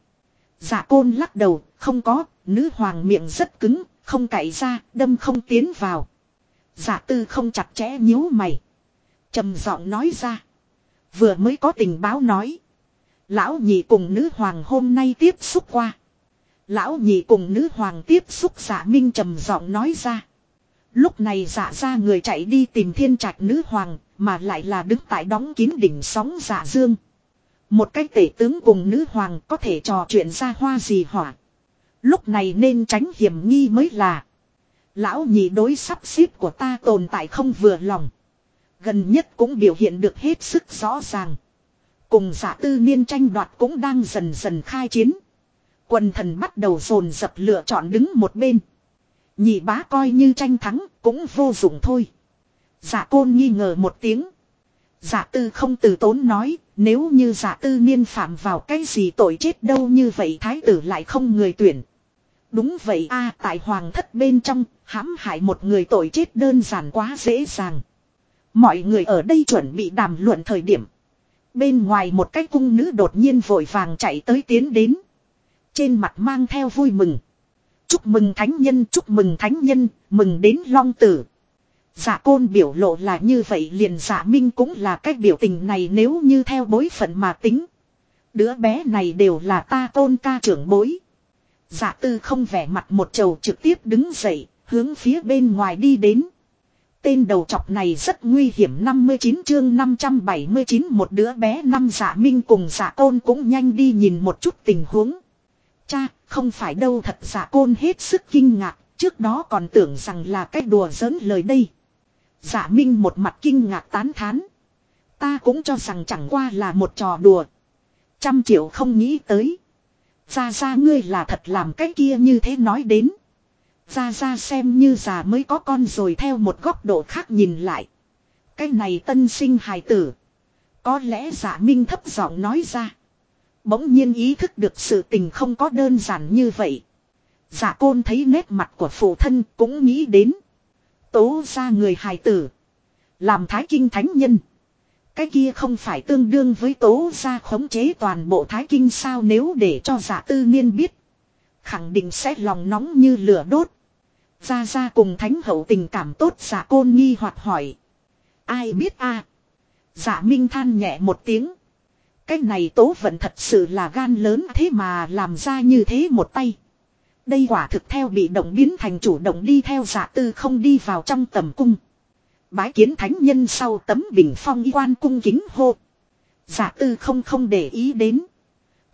Giả côn lắc đầu, không có, nữ hoàng miệng rất cứng, không cậy ra, đâm không tiến vào. Giả tư không chặt chẽ nhíu mày. trầm giọng nói ra. Vừa mới có tình báo nói. Lão nhị cùng nữ hoàng hôm nay tiếp xúc qua. Lão nhị cùng nữ hoàng tiếp xúc giả minh trầm giọng nói ra. Lúc này giả ra người chạy đi tìm thiên trạch nữ hoàng, mà lại là đứng tại đóng kín đỉnh sóng giả dương. Một cái tể tướng cùng nữ hoàng có thể trò chuyện ra hoa gì hỏa. Lúc này nên tránh hiểm nghi mới là. Lão nhị đối sắp xếp của ta tồn tại không vừa lòng. Gần nhất cũng biểu hiện được hết sức rõ ràng. Cùng giả tư niên tranh đoạt cũng đang dần dần khai chiến. Quần thần bắt đầu dồn dập lựa chọn đứng một bên. Nhị bá coi như tranh thắng cũng vô dụng thôi. Giả côn nghi ngờ một tiếng. Giả tư không từ tốn nói, nếu như giả tư niên phạm vào cái gì tội chết đâu như vậy thái tử lại không người tuyển. Đúng vậy a tại hoàng thất bên trong, hãm hại một người tội chết đơn giản quá dễ dàng. Mọi người ở đây chuẩn bị đàm luận thời điểm. Bên ngoài một cái cung nữ đột nhiên vội vàng chạy tới tiến đến. Trên mặt mang theo vui mừng. Chúc mừng thánh nhân, chúc mừng thánh nhân, mừng đến long tử. Giả côn biểu lộ là như vậy liền giả minh cũng là cách biểu tình này nếu như theo bối phận mà tính. Đứa bé này đều là ta tôn ca trưởng bối. Giả tư không vẻ mặt một trầu trực tiếp đứng dậy, hướng phía bên ngoài đi đến. Tên đầu chọc này rất nguy hiểm 59 chương 579 một đứa bé năm giả minh cùng giả côn cũng nhanh đi nhìn một chút tình huống. Cha, không phải đâu thật giả côn hết sức kinh ngạc, trước đó còn tưởng rằng là cái đùa giỡn lời đây. Giả minh một mặt kinh ngạc tán thán. Ta cũng cho rằng chẳng qua là một trò đùa. Trăm triệu không nghĩ tới. Ra ra ngươi là thật làm cái kia như thế nói đến. Ra ra xem như già mới có con rồi theo một góc độ khác nhìn lại. Cái này tân sinh hài tử. Có lẽ giả minh thấp giọng nói ra. Bỗng nhiên ý thức được sự tình không có đơn giản như vậy. giả côn thấy nét mặt của phụ thân cũng nghĩ đến. Tố ra người hài tử. Làm thái kinh thánh nhân. Cái kia không phải tương đương với tố ra khống chế toàn bộ thái kinh sao nếu để cho giả tư niên biết. Khẳng định sẽ lòng nóng như lửa đốt. Ra ra cùng thánh hậu tình cảm tốt giả côn nghi hoặc hỏi. Ai biết a Giả minh than nhẹ một tiếng. Cái này tố vận thật sự là gan lớn thế mà làm ra như thế một tay. Đây quả thực theo bị động biến thành chủ động đi theo giả tư không đi vào trong tầm cung. Bái kiến thánh nhân sau tấm bình phong y quan cung kính hô. Giả tư không không để ý đến.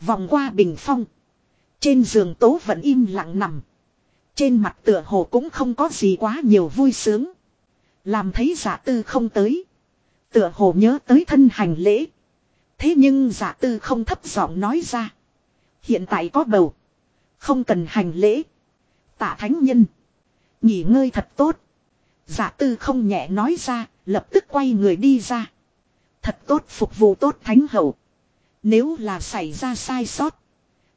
Vòng qua bình phong. Trên giường tố vẫn im lặng nằm. Trên mặt tựa hồ cũng không có gì quá nhiều vui sướng. Làm thấy giả tư không tới. Tựa hồ nhớ tới thân hành lễ. Thế nhưng giả tư không thấp giọng nói ra. Hiện tại có bầu. Không cần hành lễ. Tạ thánh nhân. Nghỉ ngơi thật tốt. Giả tư không nhẹ nói ra, lập tức quay người đi ra. Thật tốt phục vụ tốt thánh hậu. Nếu là xảy ra sai sót.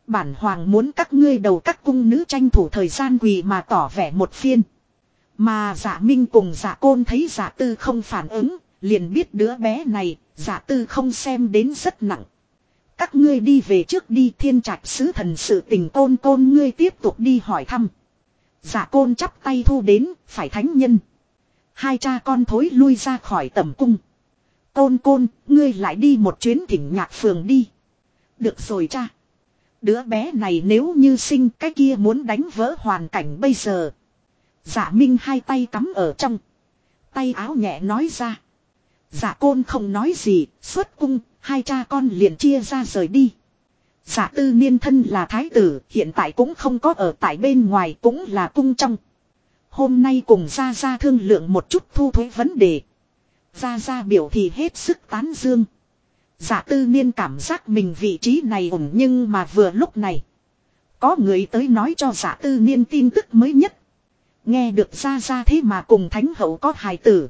Bản hoàng muốn các ngươi đầu các cung nữ tranh thủ thời gian quỳ mà tỏ vẻ một phiên. Mà giả minh cùng giả côn thấy giả tư không phản ứng, liền biết đứa bé này, giả tư không xem đến rất nặng. Các ngươi đi về trước đi thiên trạch sứ thần sự tình côn côn ngươi tiếp tục đi hỏi thăm. Giả côn chắp tay thu đến, phải thánh nhân. Hai cha con thối lui ra khỏi tầm cung. Côn côn, ngươi lại đi một chuyến thỉnh nhạc phường đi. Được rồi cha. Đứa bé này nếu như sinh cái kia muốn đánh vỡ hoàn cảnh bây giờ. Giả Minh hai tay cắm ở trong. Tay áo nhẹ nói ra. Giả côn không nói gì, xuất cung, hai cha con liền chia ra rời đi. Giả tư niên thân là thái tử, hiện tại cũng không có ở tại bên ngoài cũng là cung trong. Hôm nay cùng gia gia thương lượng một chút thu thuế vấn đề. gia gia biểu thì hết sức tán dương. Giả tư niên cảm giác mình vị trí này ổn nhưng mà vừa lúc này. Có người tới nói cho giả tư niên tin tức mới nhất. Nghe được gia gia thế mà cùng thánh hậu có hài tử.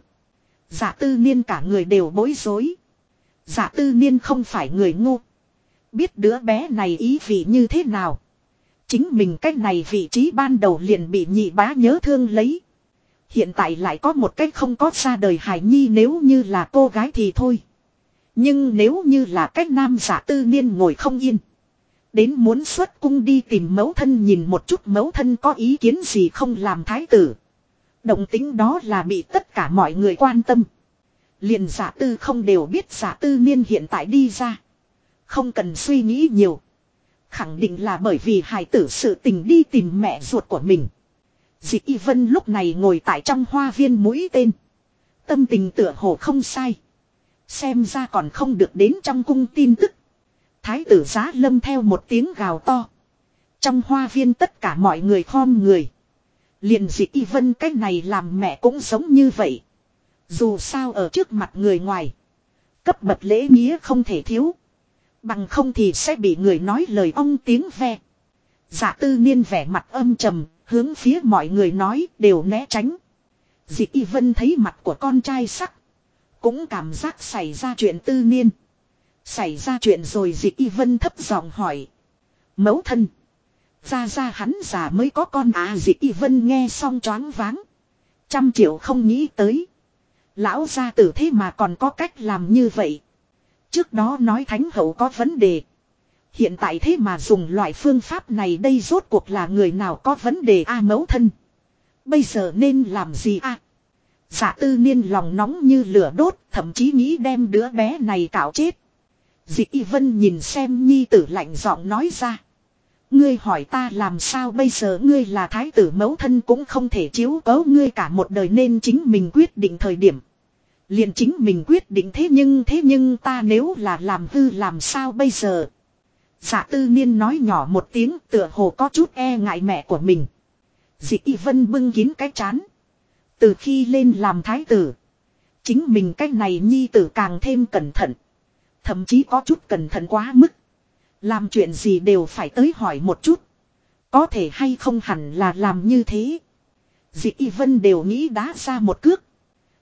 Giả tư niên cả người đều bối rối. Giả tư niên không phải người ngu. Biết đứa bé này ý vị như thế nào. Chính mình cách này vị trí ban đầu liền bị nhị bá nhớ thương lấy. Hiện tại lại có một cách không có ra đời hải nhi nếu như là cô gái thì thôi. Nhưng nếu như là cách nam giả tư niên ngồi không yên. Đến muốn xuất cung đi tìm mẫu thân nhìn một chút mẫu thân có ý kiến gì không làm thái tử. Động tính đó là bị tất cả mọi người quan tâm. Liền giả tư không đều biết giả tư niên hiện tại đi ra. Không cần suy nghĩ nhiều. Khẳng định là bởi vì hài tử sự tình đi tìm mẹ ruột của mình. Dị Y Vân lúc này ngồi tại trong hoa viên mũi tên. Tâm tình tựa hồ không sai. Xem ra còn không được đến trong cung tin tức. Thái tử giá lâm theo một tiếng gào to. Trong hoa viên tất cả mọi người khom người. Liền dị y vân cách này làm mẹ cũng giống như vậy. Dù sao ở trước mặt người ngoài. Cấp bậc lễ nghĩa không thể thiếu. Bằng không thì sẽ bị người nói lời ong tiếng ve. Giả tư niên vẻ mặt âm trầm, hướng phía mọi người nói đều né tránh. Dị y vân thấy mặt của con trai sắc. Cũng cảm giác xảy ra chuyện tư niên. Xảy ra chuyện rồi dị y vân thấp giọng hỏi. Mẫu thân. Ra ra hắn già mới có con à dị y vân nghe xong choáng váng. Trăm triệu không nghĩ tới. Lão gia tử thế mà còn có cách làm như vậy. Trước đó nói thánh hậu có vấn đề. Hiện tại thế mà dùng loại phương pháp này đây rốt cuộc là người nào có vấn đề a mẫu thân. Bây giờ nên làm gì a? À? Giả tư niên lòng nóng như lửa đốt, thậm chí nghĩ đem đứa bé này cạo chết. Dị y vân nhìn xem nhi tử lạnh giọng nói ra. Ngươi hỏi ta làm sao bây giờ ngươi là thái tử mẫu thân cũng không thể chiếu cố ngươi cả một đời nên chính mình quyết định thời điểm. Liền chính mình quyết định thế nhưng thế nhưng ta nếu là làm hư làm sao bây giờ. Giả tư niên nói nhỏ một tiếng tựa hồ có chút e ngại mẹ của mình. Dị y vân bưng kín cái chán. Từ khi lên làm thái tử. Chính mình cách này nhi tử càng thêm cẩn thận. Thậm chí có chút cẩn thận quá mức. Làm chuyện gì đều phải tới hỏi một chút. Có thể hay không hẳn là làm như thế. Dị y vân đều nghĩ đá ra một cước.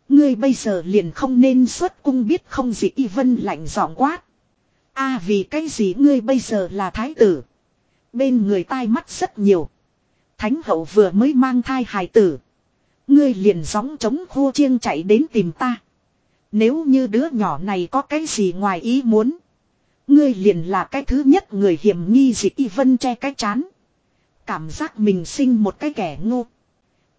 Ngươi bây giờ liền không nên xuất cung biết không, dị y vân lạnh giọng quát. a, vì cái gì ngươi bây giờ là thái tử. Bên người tai mắt rất nhiều. Thánh hậu vừa mới mang thai hài tử. Ngươi liền gióng chống khô chiêng chạy đến tìm ta. Nếu như đứa nhỏ này có cái gì ngoài ý muốn. Ngươi liền là cái thứ nhất người hiểm nghi dị y vân che cái chán. Cảm giác mình sinh một cái kẻ ngu.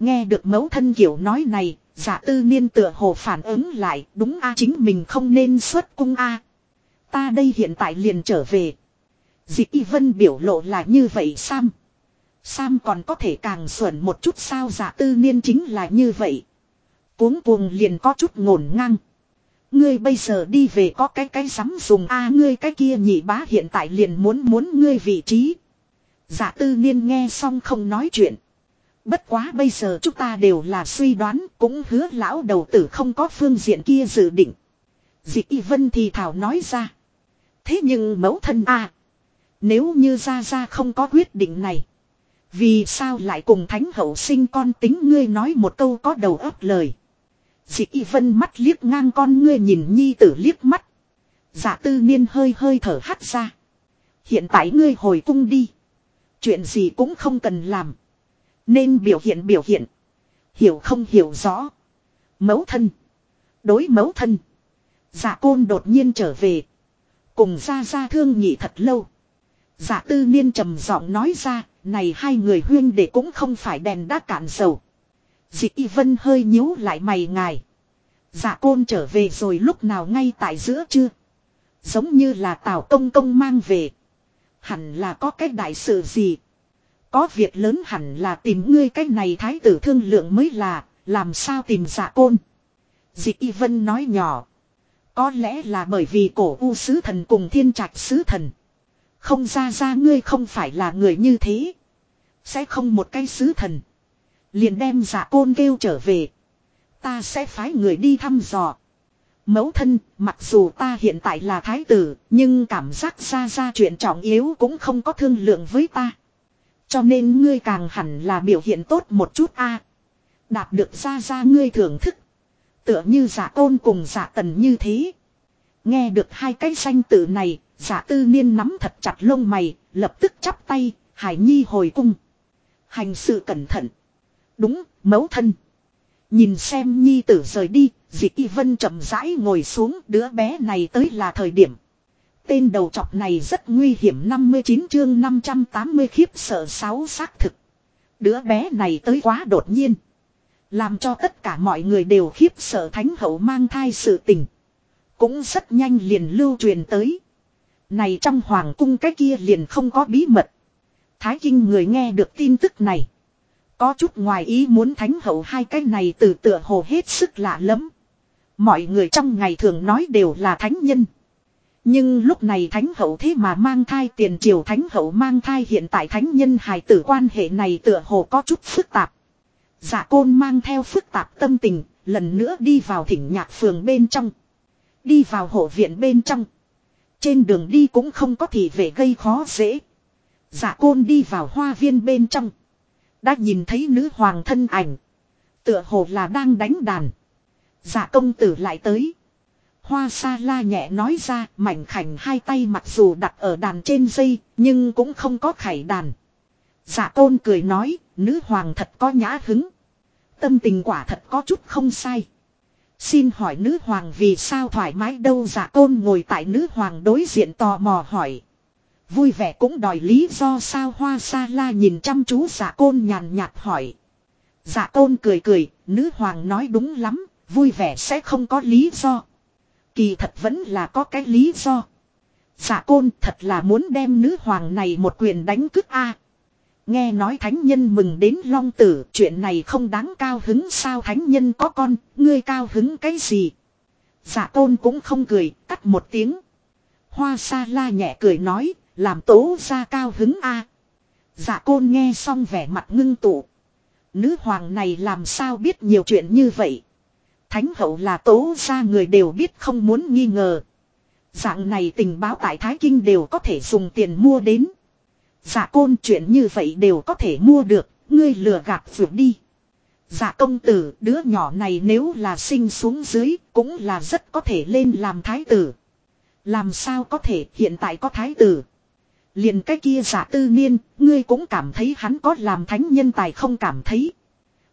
Nghe được mẫu thân kiểu nói này, giả tư niên tựa hồ phản ứng lại, đúng a chính mình không nên xuất cung a. Ta đây hiện tại liền trở về. Dị y vân biểu lộ là như vậy Sam. Sam còn có thể càng xuẩn một chút sao giả tư niên chính là như vậy. Cuống cuồng liền có chút ngổn ngang. Ngươi bây giờ đi về có cái cái sắm dùng a, ngươi cái kia nhị bá hiện tại liền muốn muốn ngươi vị trí. Giả tư niên nghe xong không nói chuyện. Bất quá bây giờ chúng ta đều là suy đoán, cũng hứa lão đầu tử không có phương diện kia dự định. Dị y vân thì thảo nói ra. Thế nhưng mẫu thân a, Nếu như ra ra không có quyết định này. Vì sao lại cùng thánh hậu sinh con tính ngươi nói một câu có đầu óc lời. Dị y vân mắt liếc ngang con ngươi nhìn nhi tử liếc mắt. Dạ tư niên hơi hơi thở hắt ra. Hiện tại ngươi hồi cung đi. Chuyện gì cũng không cần làm. Nên biểu hiện biểu hiện. Hiểu không hiểu rõ. Mấu thân. Đối mấu thân. Dạ côn đột nhiên trở về. Cùng ra ra thương nhị thật lâu. Dạ tư niên trầm giọng nói ra. Này hai người huyên để cũng không phải đèn đã cạn dầu. Dị y vân hơi nhíu lại mày ngài. Dạ côn trở về rồi lúc nào ngay tại giữa chưa. Giống như là tào công công mang về. Hẳn là có cái đại sự gì. Có việc lớn hẳn là tìm ngươi cái này thái tử thương lượng mới là. Làm sao tìm dạ côn. Dị y vân nói nhỏ. Có lẽ là bởi vì cổ u sứ thần cùng thiên trạch sứ thần. Không ra ra ngươi không phải là người như thế. Sẽ không một cái sứ thần. Liền đem giả côn kêu trở về. Ta sẽ phái người đi thăm dò. Mẫu thân, mặc dù ta hiện tại là thái tử, nhưng cảm giác ra ra chuyện trọng yếu cũng không có thương lượng với ta. Cho nên ngươi càng hẳn là biểu hiện tốt một chút a Đạt được ra ra ngươi thưởng thức. Tựa như giả côn cùng giả tần như thế. Nghe được hai cái danh tự này, giả tư niên nắm thật chặt lông mày, lập tức chắp tay, hải nhi hồi cung. Hành sự cẩn thận. Đúng, mẫu thân. Nhìn xem nhi tử rời đi, dị y vân chậm rãi ngồi xuống đứa bé này tới là thời điểm. Tên đầu chọc này rất nguy hiểm 59 chương 580 khiếp sợ sáu xác thực. Đứa bé này tới quá đột nhiên. Làm cho tất cả mọi người đều khiếp sợ thánh hậu mang thai sự tình. Cũng rất nhanh liền lưu truyền tới. Này trong hoàng cung cái kia liền không có bí mật. Thái kinh người nghe được tin tức này. Có chút ngoài ý muốn thánh hậu hai cái này từ tựa hồ hết sức lạ lắm. Mọi người trong ngày thường nói đều là thánh nhân. Nhưng lúc này thánh hậu thế mà mang thai tiền triều thánh hậu mang thai hiện tại thánh nhân hài tử quan hệ này tựa hồ có chút phức tạp. Giả dạ côn mang theo phức tạp tâm tình, lần nữa đi vào thỉnh nhạc phường bên trong. Đi vào hộ viện bên trong. Trên đường đi cũng không có thị vệ gây khó dễ. Giả dạ côn đi vào hoa viên bên trong. Đã nhìn thấy nữ hoàng thân ảnh. Tựa hồ là đang đánh đàn. Dạ công tử lại tới. Hoa sa la nhẹ nói ra, mảnh khảnh hai tay mặc dù đặt ở đàn trên dây, nhưng cũng không có khải đàn. Dạ tôn cười nói, nữ hoàng thật có nhã hứng. Tâm tình quả thật có chút không sai. Xin hỏi nữ hoàng vì sao thoải mái đâu dạ tôn ngồi tại nữ hoàng đối diện tò mò hỏi. Vui vẻ cũng đòi lý do sao hoa sa la nhìn chăm chú dạ côn nhàn nhạt hỏi. Dạ côn cười cười, nữ hoàng nói đúng lắm, vui vẻ sẽ không có lý do. Kỳ thật vẫn là có cái lý do. Dạ côn thật là muốn đem nữ hoàng này một quyền đánh cướp A. Nghe nói thánh nhân mừng đến long tử, chuyện này không đáng cao hứng sao thánh nhân có con, ngươi cao hứng cái gì. Dạ tôn cũng không cười, cắt một tiếng. Hoa sa la nhẹ cười nói, làm tố ra cao hứng a. Dạ côn nghe xong vẻ mặt ngưng tụ. Nữ hoàng này làm sao biết nhiều chuyện như vậy. Thánh hậu là tố ra người đều biết không muốn nghi ngờ. Dạng này tình báo tại Thái Kinh đều có thể dùng tiền mua đến. Dạ côn chuyện như vậy đều có thể mua được, ngươi lừa gạt vượt đi. Dạ công tử, đứa nhỏ này nếu là sinh xuống dưới, cũng là rất có thể lên làm thái tử. Làm sao có thể hiện tại có thái tử. Liền cái kia giả tư niên, ngươi cũng cảm thấy hắn có làm thánh nhân tài không cảm thấy.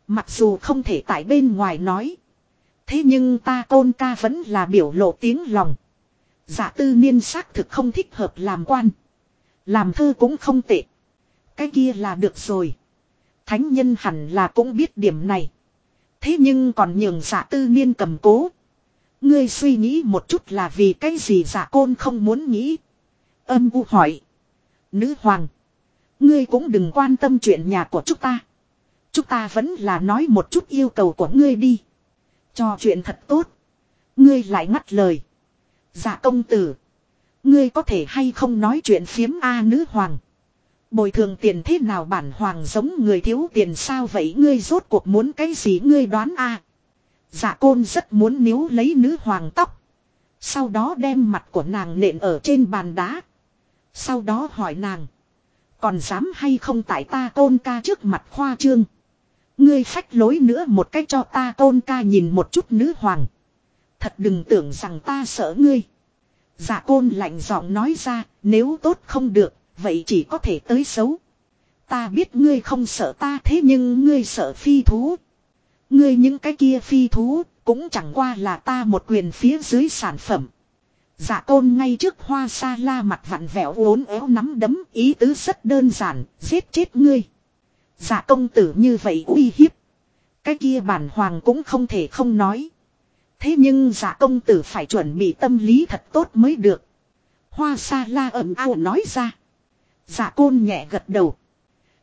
Mặc dù không thể tại bên ngoài nói. Thế nhưng ta côn ca vẫn là biểu lộ tiếng lòng. Giả tư niên xác thực không thích hợp làm quan. Làm thơ cũng không tệ. Cái kia là được rồi. Thánh nhân hẳn là cũng biết điểm này. Thế nhưng còn nhường giả tư niên cầm cố. Ngươi suy nghĩ một chút là vì cái gì giả côn không muốn nghĩ. Âm u hỏi. Nữ hoàng. Ngươi cũng đừng quan tâm chuyện nhà của chúng ta. Chúng ta vẫn là nói một chút yêu cầu của ngươi đi. Cho chuyện thật tốt. Ngươi lại ngắt lời. Dạ công tử. Ngươi có thể hay không nói chuyện phiếm A nữ hoàng. Bồi thường tiền thế nào bản hoàng giống người thiếu tiền sao vậy ngươi rốt cuộc muốn cái gì ngươi đoán A. Dạ côn rất muốn níu lấy nữ hoàng tóc. Sau đó đem mặt của nàng nện ở trên bàn đá. Sau đó hỏi nàng. Còn dám hay không tại ta tôn ca trước mặt khoa trương. Ngươi phách lối nữa một cách cho ta tôn ca nhìn một chút nữ hoàng. Thật đừng tưởng rằng ta sợ ngươi. giả côn lạnh giọng nói ra, nếu tốt không được, vậy chỉ có thể tới xấu. Ta biết ngươi không sợ ta thế nhưng ngươi sợ phi thú. Ngươi những cái kia phi thú, cũng chẳng qua là ta một quyền phía dưới sản phẩm. Dạ côn ngay trước hoa sa la mặt vặn vẹo uốn éo nắm đấm ý tứ rất đơn giản, giết chết ngươi. Dạ công tử như vậy uy hiếp. Cái kia bản hoàng cũng không thể không nói. Thế nhưng dạ công tử phải chuẩn bị tâm lý thật tốt mới được. Hoa sa la ẩm ao nói ra. Dạ côn nhẹ gật đầu.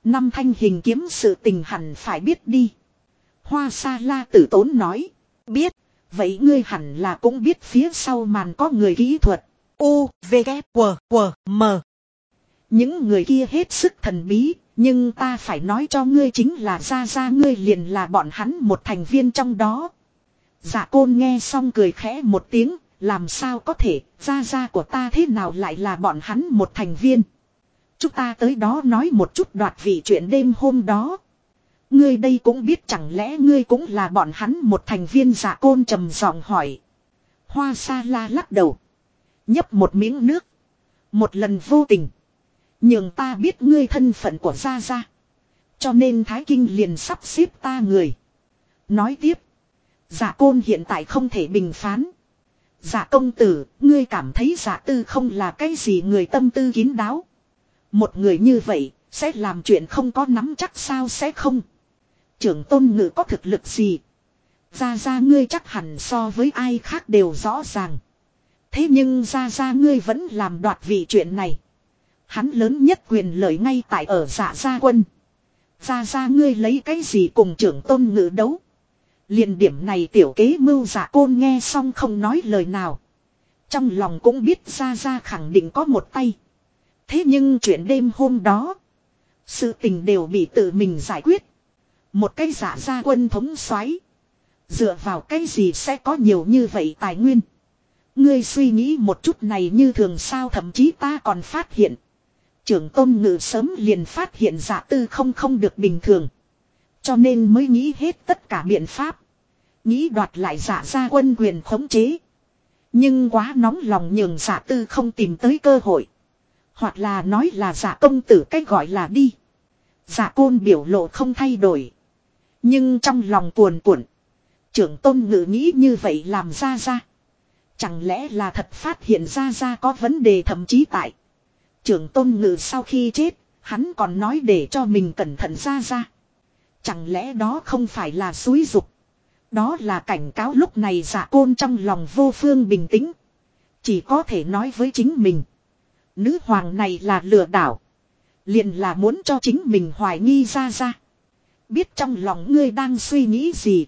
Năm thanh hình kiếm sự tình hẳn phải biết đi. Hoa sa la tử tốn nói. Biết. Vậy ngươi hẳn là cũng biết phía sau màn có người kỹ thuật. U, V, K, W, W, M. Những người kia hết sức thần bí, nhưng ta phải nói cho ngươi chính là ra ra ngươi liền là bọn hắn một thành viên trong đó. Dạ côn nghe xong cười khẽ một tiếng, làm sao có thể, ra ra của ta thế nào lại là bọn hắn một thành viên. Chúng ta tới đó nói một chút đoạt vị chuyện đêm hôm đó. Ngươi đây cũng biết chẳng lẽ ngươi cũng là bọn hắn một thành viên giả côn trầm giọng hỏi. Hoa sa la lắc đầu. Nhấp một miếng nước. Một lần vô tình. Nhưng ta biết ngươi thân phận của Gia Gia. Cho nên Thái Kinh liền sắp xếp ta người. Nói tiếp. Giả côn hiện tại không thể bình phán. Giả công tử, ngươi cảm thấy giả tư không là cái gì người tâm tư kín đáo. Một người như vậy, sẽ làm chuyện không có nắm chắc sao sẽ không trưởng tôn ngự có thực lực gì. Ra ra ngươi chắc hẳn so với ai khác đều rõ ràng. Thế nhưng ra ra ngươi vẫn làm đoạt vị chuyện này. Hắn lớn nhất quyền lợi ngay tại ở dạ gia quân. Ra ra ngươi lấy cái gì cùng trưởng tôn ngự đấu. liền điểm này tiểu kế mưu giả côn nghe xong không nói lời nào. Trong lòng cũng biết ra ra khẳng định có một tay. Thế nhưng chuyện đêm hôm đó. Sự tình đều bị tự mình giải quyết. Một cái giả gia quân thống xoáy. Dựa vào cái gì sẽ có nhiều như vậy tài nguyên. Ngươi suy nghĩ một chút này như thường sao thậm chí ta còn phát hiện. Trưởng tôn ngự sớm liền phát hiện giả tư không không được bình thường. Cho nên mới nghĩ hết tất cả biện pháp. Nghĩ đoạt lại giả gia quân quyền khống chế. Nhưng quá nóng lòng nhường giả tư không tìm tới cơ hội. Hoặc là nói là giả công tử cách gọi là đi. Giả côn biểu lộ không thay đổi. Nhưng trong lòng cuồn cuộn. Trưởng tôn ngự nghĩ như vậy làm ra ra. Chẳng lẽ là thật phát hiện ra ra có vấn đề thậm chí tại. Trưởng tôn ngự sau khi chết, hắn còn nói để cho mình cẩn thận ra ra. Chẳng lẽ đó không phải là suối dục. Đó là cảnh cáo lúc này giả côn trong lòng vô phương bình tĩnh. Chỉ có thể nói với chính mình. Nữ hoàng này là lừa đảo. liền là muốn cho chính mình hoài nghi ra ra biết trong lòng ngươi đang suy nghĩ gì.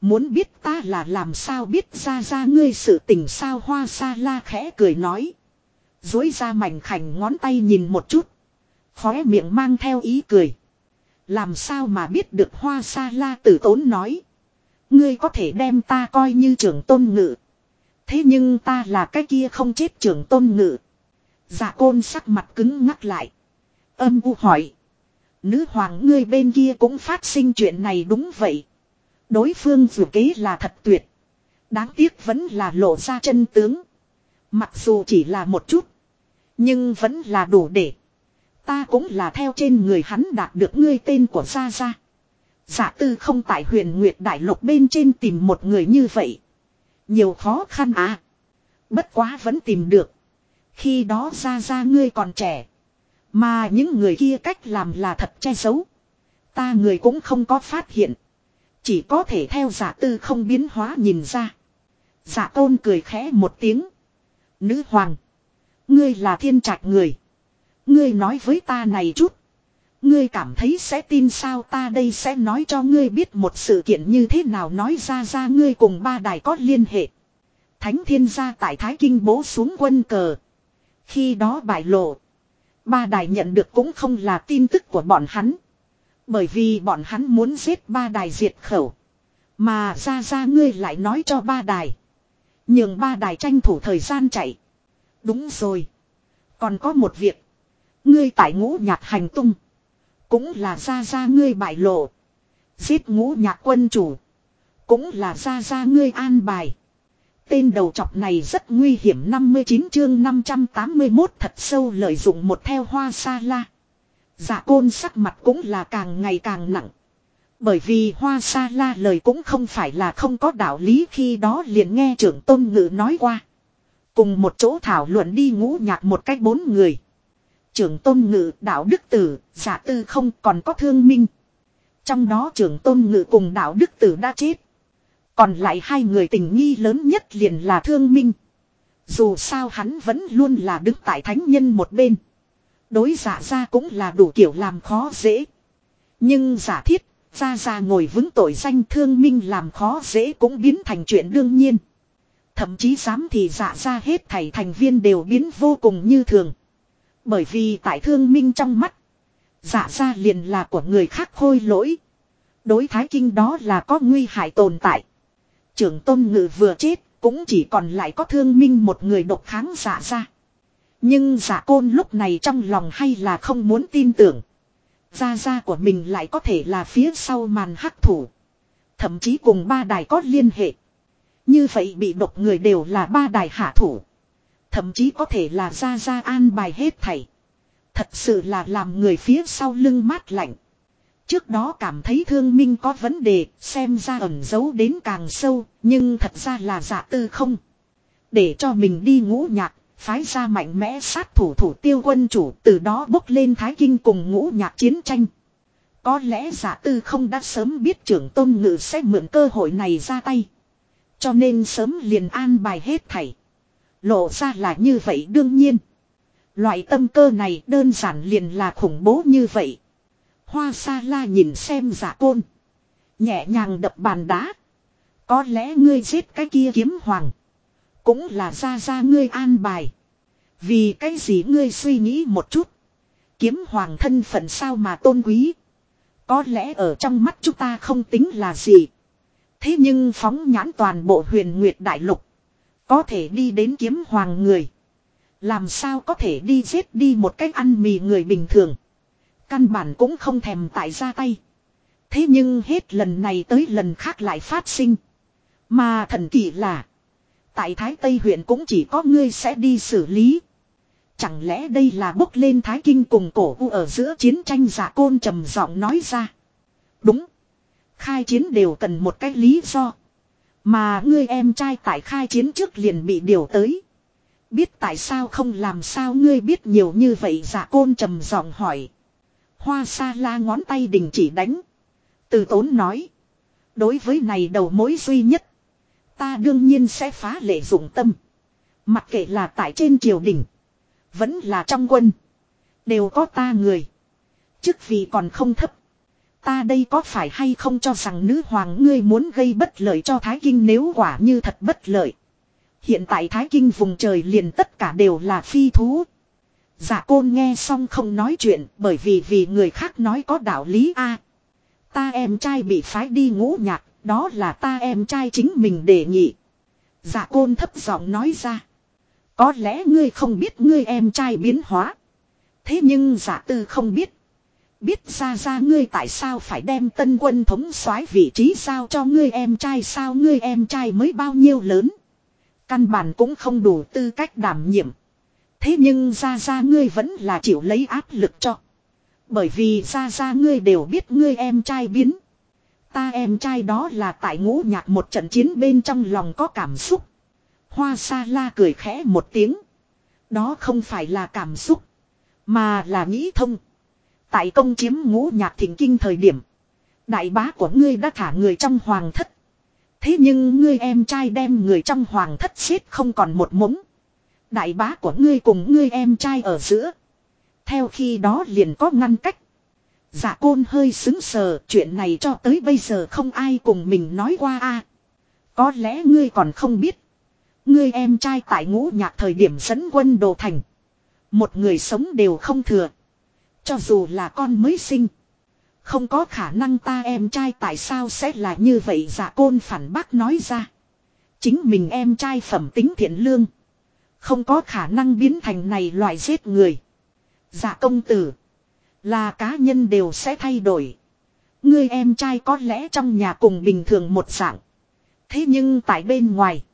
Muốn biết ta là làm sao biết ra ra ngươi sự tình sao hoa sa la khẽ cười nói. Dối ra mảnh khảnh ngón tay nhìn một chút. Khóe miệng mang theo ý cười. Làm sao mà biết được hoa sa la tử tốn nói. Ngươi có thể đem ta coi như trưởng tôn ngự. Thế nhưng ta là cái kia không chết trưởng tôn ngự. Dạ côn sắc mặt cứng ngắc lại. Âm u hỏi. Nữ hoàng ngươi bên kia cũng phát sinh chuyện này đúng vậy. Đối phương dù kế là thật tuyệt. Đáng tiếc vẫn là lộ ra chân tướng. Mặc dù chỉ là một chút. Nhưng vẫn là đủ để. Ta cũng là theo trên người hắn đạt được ngươi tên của Gia Gia. Giả tư không tại huyền Nguyệt Đại Lục bên trên tìm một người như vậy. Nhiều khó khăn à. Bất quá vẫn tìm được. Khi đó Gia Gia ngươi còn trẻ. Mà những người kia cách làm là thật che giấu. Ta người cũng không có phát hiện. Chỉ có thể theo giả tư không biến hóa nhìn ra. Giả tôn cười khẽ một tiếng. Nữ hoàng. Ngươi là thiên trạch người. Ngươi nói với ta này chút. Ngươi cảm thấy sẽ tin sao ta đây sẽ nói cho ngươi biết một sự kiện như thế nào nói ra ra ngươi cùng ba đài có liên hệ. Thánh thiên gia tại Thái Kinh bố xuống quân cờ. Khi đó bại lộ. Ba đài nhận được cũng không là tin tức của bọn hắn. Bởi vì bọn hắn muốn giết ba đài diệt khẩu. Mà ra ra ngươi lại nói cho ba đài. Nhường ba đài tranh thủ thời gian chạy. Đúng rồi. Còn có một việc. Ngươi tại ngũ nhạc hành tung. Cũng là ra ra ngươi bại lộ. Giết ngũ nhạc quân chủ. Cũng là ra ra ngươi an bài. Tên đầu chọc này rất nguy hiểm 59 chương 581 thật sâu lợi dụng một theo hoa sa la. Dạ côn sắc mặt cũng là càng ngày càng nặng. Bởi vì hoa sa la lời cũng không phải là không có đạo lý khi đó liền nghe trưởng tôn ngự nói qua. Cùng một chỗ thảo luận đi ngũ nhạc một cách bốn người. Trưởng tôn ngự, đạo đức tử, giả tư không còn có thương minh. Trong đó trưởng tôn ngự cùng đạo đức tử đã chết. Còn lại hai người tình nghi lớn nhất liền là thương minh. Dù sao hắn vẫn luôn là đứng tại thánh nhân một bên. Đối giả ra cũng là đủ kiểu làm khó dễ. Nhưng giả thiết, ra ra ngồi vững tội danh thương minh làm khó dễ cũng biến thành chuyện đương nhiên. Thậm chí dám thì giả ra hết thảy thành viên đều biến vô cùng như thường. Bởi vì tại thương minh trong mắt, giả ra liền là của người khác khôi lỗi. Đối thái kinh đó là có nguy hại tồn tại. Trưởng tôn ngự vừa chết, cũng chỉ còn lại có thương minh một người độc kháng giả ra. Nhưng giả côn lúc này trong lòng hay là không muốn tin tưởng. Gia gia của mình lại có thể là phía sau màn hắc thủ. Thậm chí cùng ba đài có liên hệ. Như vậy bị độc người đều là ba đài hạ thủ. Thậm chí có thể là gia gia an bài hết thảy. Thật sự là làm người phía sau lưng mát lạnh. Trước đó cảm thấy thương minh có vấn đề, xem ra ẩn giấu đến càng sâu, nhưng thật ra là giả tư không. Để cho mình đi ngũ nhạc, phái ra mạnh mẽ sát thủ thủ tiêu quân chủ, từ đó bốc lên thái kinh cùng ngũ nhạc chiến tranh. Có lẽ giả tư không đã sớm biết trưởng tôn ngự sẽ mượn cơ hội này ra tay. Cho nên sớm liền an bài hết thảy. Lộ ra là như vậy đương nhiên. Loại tâm cơ này đơn giản liền là khủng bố như vậy. Hoa sa la nhìn xem giả côn. Nhẹ nhàng đập bàn đá. Có lẽ ngươi giết cái kia kiếm hoàng. Cũng là ra ra ngươi an bài. Vì cái gì ngươi suy nghĩ một chút. Kiếm hoàng thân phận sao mà tôn quý. Có lẽ ở trong mắt chúng ta không tính là gì. Thế nhưng phóng nhãn toàn bộ huyền nguyệt đại lục. Có thể đi đến kiếm hoàng người. Làm sao có thể đi giết đi một cách ăn mì người bình thường. Căn bản cũng không thèm tại ra tay. Thế nhưng hết lần này tới lần khác lại phát sinh. Mà thần kỳ là. Tại Thái Tây huyện cũng chỉ có ngươi sẽ đi xử lý. Chẳng lẽ đây là bốc lên Thái Kinh cùng cổ u ở giữa chiến tranh giả côn trầm giọng nói ra. Đúng. Khai chiến đều cần một cái lý do. Mà ngươi em trai tại khai chiến trước liền bị điều tới. Biết tại sao không làm sao ngươi biết nhiều như vậy giả côn trầm giọng hỏi. Hoa sa la ngón tay đình chỉ đánh. Từ tốn nói. Đối với này đầu mối duy nhất. Ta đương nhiên sẽ phá lệ dụng tâm. Mặc kệ là tại trên triều đình. Vẫn là trong quân. Đều có ta người. Chức vì còn không thấp. Ta đây có phải hay không cho rằng nữ hoàng ngươi muốn gây bất lợi cho Thái Kinh nếu quả như thật bất lợi. Hiện tại Thái Kinh vùng trời liền tất cả đều là phi thú. Dạ côn nghe xong không nói chuyện bởi vì vì người khác nói có đạo lý a. ta em trai bị phái đi ngũ nhạc, đó là ta em trai chính mình đề nghị. Dạ côn thấp giọng nói ra. Có lẽ ngươi không biết ngươi em trai biến hóa. Thế nhưng giả tư không biết. Biết ra ra ngươi tại sao phải đem tân quân thống soái vị trí sao cho ngươi em trai sao ngươi em trai mới bao nhiêu lớn. Căn bản cũng không đủ tư cách đảm nhiệm. Thế nhưng ra ra ngươi vẫn là chịu lấy áp lực cho. Bởi vì ra ra ngươi đều biết ngươi em trai biến. Ta em trai đó là tại ngũ nhạc một trận chiến bên trong lòng có cảm xúc. Hoa sa la cười khẽ một tiếng. Đó không phải là cảm xúc. Mà là nghĩ thông. Tại công chiếm ngũ nhạc thỉnh kinh thời điểm. Đại bá của ngươi đã thả người trong hoàng thất. Thế nhưng ngươi em trai đem người trong hoàng thất xếp không còn một mống. Đại bá của ngươi cùng ngươi em trai ở giữa. Theo khi đó liền có ngăn cách. Dạ côn hơi xứng sờ, chuyện này cho tới bây giờ không ai cùng mình nói qua a Có lẽ ngươi còn không biết. Ngươi em trai tại ngũ nhạc thời điểm dẫn quân đồ thành. Một người sống đều không thừa. Cho dù là con mới sinh. Không có khả năng ta em trai tại sao sẽ là như vậy dạ côn phản bác nói ra. Chính mình em trai phẩm tính thiện lương. Không có khả năng biến thành này loại giết người. Dạ công tử. Là cá nhân đều sẽ thay đổi. Ngươi em trai có lẽ trong nhà cùng bình thường một dạng. Thế nhưng tại bên ngoài.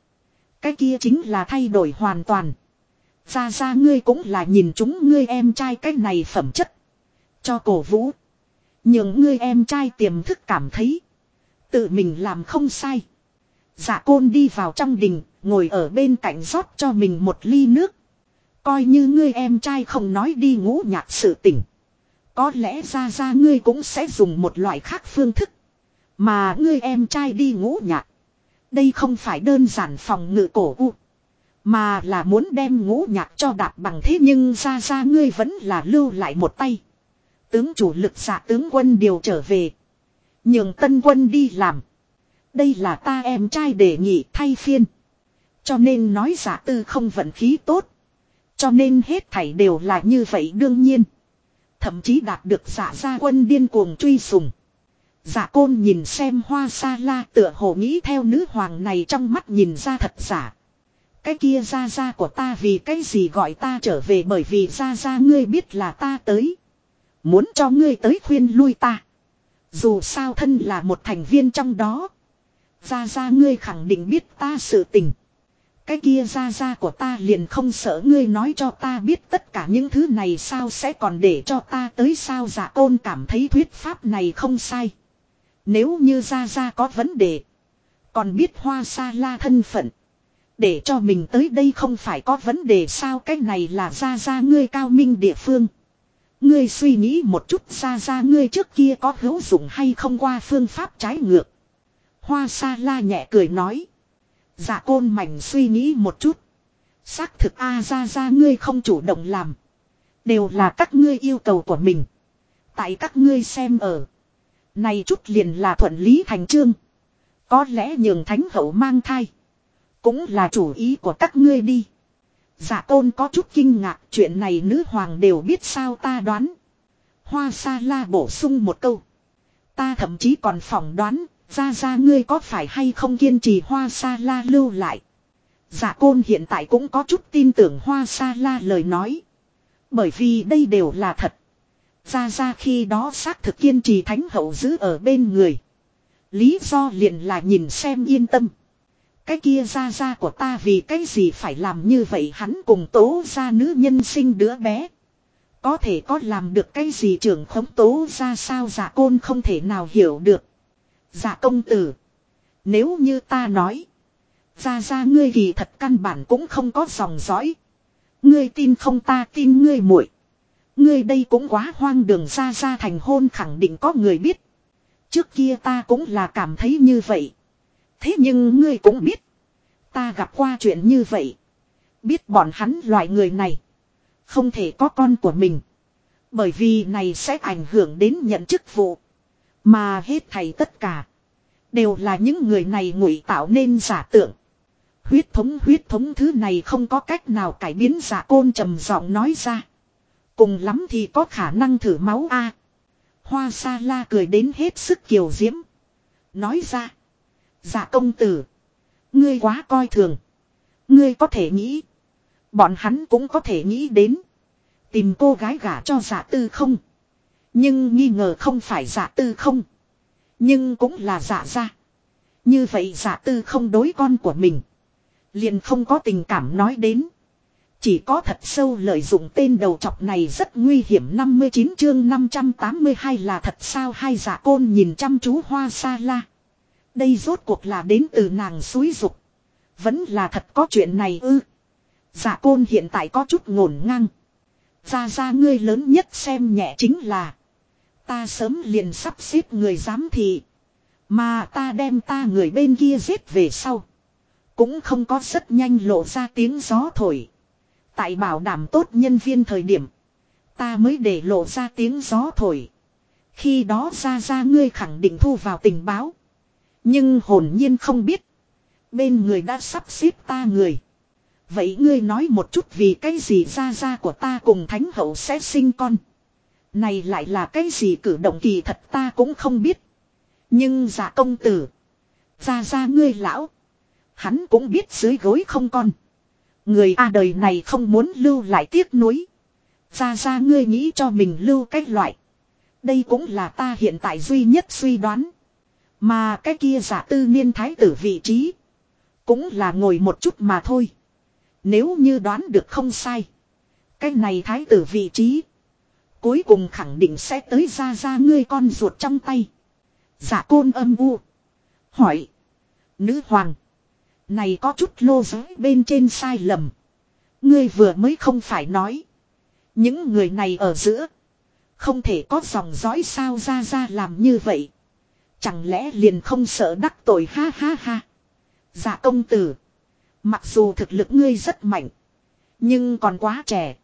Cái kia chính là thay đổi hoàn toàn. Ra ra ngươi cũng là nhìn chúng ngươi em trai cái này phẩm chất. Cho cổ vũ. Những ngươi em trai tiềm thức cảm thấy. Tự mình làm không sai. Dạ côn đi vào trong đình, ngồi ở bên cạnh rót cho mình một ly nước. Coi như ngươi em trai không nói đi ngũ nhạc sự tỉnh. Có lẽ ra ra ngươi cũng sẽ dùng một loại khác phương thức. Mà ngươi em trai đi ngũ nhạc. Đây không phải đơn giản phòng ngự cổ u. Mà là muốn đem ngũ nhạc cho đạp bằng thế nhưng ra ra ngươi vẫn là lưu lại một tay. Tướng chủ lực giả tướng quân điều trở về. Nhường tân quân đi làm. Đây là ta em trai đề nghị thay phiên. Cho nên nói giả tư không vận khí tốt. Cho nên hết thảy đều là như vậy đương nhiên. Thậm chí đạt được giả gia quân điên cuồng truy sùng. Giả côn nhìn xem hoa sa la tựa hồ nghĩ theo nữ hoàng này trong mắt nhìn ra thật giả. Cái kia ra ra của ta vì cái gì gọi ta trở về bởi vì ra ra ngươi biết là ta tới. Muốn cho ngươi tới khuyên lui ta. Dù sao thân là một thành viên trong đó. Ra ra ngươi khẳng định biết ta sự tình. Cái kia ra ra của ta liền không sợ ngươi nói cho ta biết tất cả những thứ này sao sẽ còn để cho ta tới sao giả dạ ôn cảm thấy thuyết pháp này không sai. Nếu như ra ra có vấn đề. Còn biết hoa sa la thân phận. Để cho mình tới đây không phải có vấn đề sao cái này là ra ra ngươi cao minh địa phương. Ngươi suy nghĩ một chút ra ra ngươi trước kia có hữu dụng hay không qua phương pháp trái ngược. Hoa sa la nhẹ cười nói. Dạ côn mảnh suy nghĩ một chút. Xác thực a ra ra ngươi không chủ động làm. Đều là các ngươi yêu cầu của mình. Tại các ngươi xem ở. Này chút liền là thuận lý thành trương. Có lẽ nhường thánh hậu mang thai. Cũng là chủ ý của các ngươi đi. Dạ tôn có chút kinh ngạc chuyện này nữ hoàng đều biết sao ta đoán. Hoa sa la bổ sung một câu. Ta thậm chí còn phỏng đoán, ra ra ngươi có phải hay không kiên trì hoa sa la lưu lại. Dạ côn hiện tại cũng có chút tin tưởng hoa sa la lời nói. Bởi vì đây đều là thật. Ra ra khi đó xác thực kiên trì thánh hậu giữ ở bên người. Lý do liền là nhìn xem yên tâm. Cái kia ra ra của ta vì cái gì phải làm như vậy hắn cùng tố ra nữ nhân sinh đứa bé. Có thể có làm được cái gì trưởng khống tố ra sao giả côn không thể nào hiểu được. Dạ công tử. Nếu như ta nói. Ra ra ngươi thì thật căn bản cũng không có dòng dõi. Ngươi tin không ta tin ngươi muội Ngươi đây cũng quá hoang đường, ra ra thành hôn khẳng định có người biết. Trước kia ta cũng là cảm thấy như vậy. Thế nhưng ngươi cũng biết. Ta gặp qua chuyện như vậy. Biết bọn hắn loại người này. Không thể có con của mình. Bởi vì này sẽ ảnh hưởng đến nhận chức vụ. Mà hết thầy tất cả. Đều là những người này ngụy tạo nên giả tượng. Huyết thống huyết thống thứ này không có cách nào cải biến giả côn trầm giọng nói ra. Cùng lắm thì có khả năng thử máu a. Hoa sa la cười đến hết sức kiều diễm. Nói ra. giả công tử. Ngươi quá coi thường. Ngươi có thể nghĩ. Bọn hắn cũng có thể nghĩ đến. Tìm cô gái gả cho giả tư không. Nhưng nghi ngờ không phải giả tư không. Nhưng cũng là giả ra. Như vậy giả tư không đối con của mình. Liền không có tình cảm nói đến. Chỉ có thật sâu lợi dụng tên đầu chọc này rất nguy hiểm 59 chương 582 là thật sao hai giả côn nhìn chăm chú hoa sa la. Đây rốt cuộc là đến từ nàng suối dục. Vẫn là thật có chuyện này ư. Giả côn hiện tại có chút ngổn ngang. Ra ra ngươi lớn nhất xem nhẹ chính là. Ta sớm liền sắp xếp người giám thị. Mà ta đem ta người bên kia giết về sau. Cũng không có rất nhanh lộ ra tiếng gió thổi. Tại bảo đảm tốt nhân viên thời điểm. Ta mới để lộ ra tiếng gió thổi. Khi đó ra ra ngươi khẳng định thu vào tình báo. Nhưng hồn nhiên không biết. Bên người đã sắp xếp ta người. Vậy ngươi nói một chút vì cái gì ra ra của ta cùng thánh hậu sẽ sinh con. Này lại là cái gì cử động kỳ thật ta cũng không biết. Nhưng giả công tử. Ra ra ngươi lão. Hắn cũng biết dưới gối không con. Người A đời này không muốn lưu lại tiếc nuối. Ra ra ngươi nghĩ cho mình lưu cách loại. Đây cũng là ta hiện tại duy nhất suy đoán. Mà cái kia giả tư niên thái tử vị trí. Cũng là ngồi một chút mà thôi. Nếu như đoán được không sai. Cái này thái tử vị trí. Cuối cùng khẳng định sẽ tới ra ra ngươi con ruột trong tay. Giả côn âm u. Hỏi. Nữ hoàng. Này có chút lô giới bên trên sai lầm. Ngươi vừa mới không phải nói. Những người này ở giữa. Không thể có dòng dõi sao ra ra làm như vậy. Chẳng lẽ liền không sợ đắc tội ha ha ha. Dạ công tử. Mặc dù thực lực ngươi rất mạnh. Nhưng còn quá trẻ.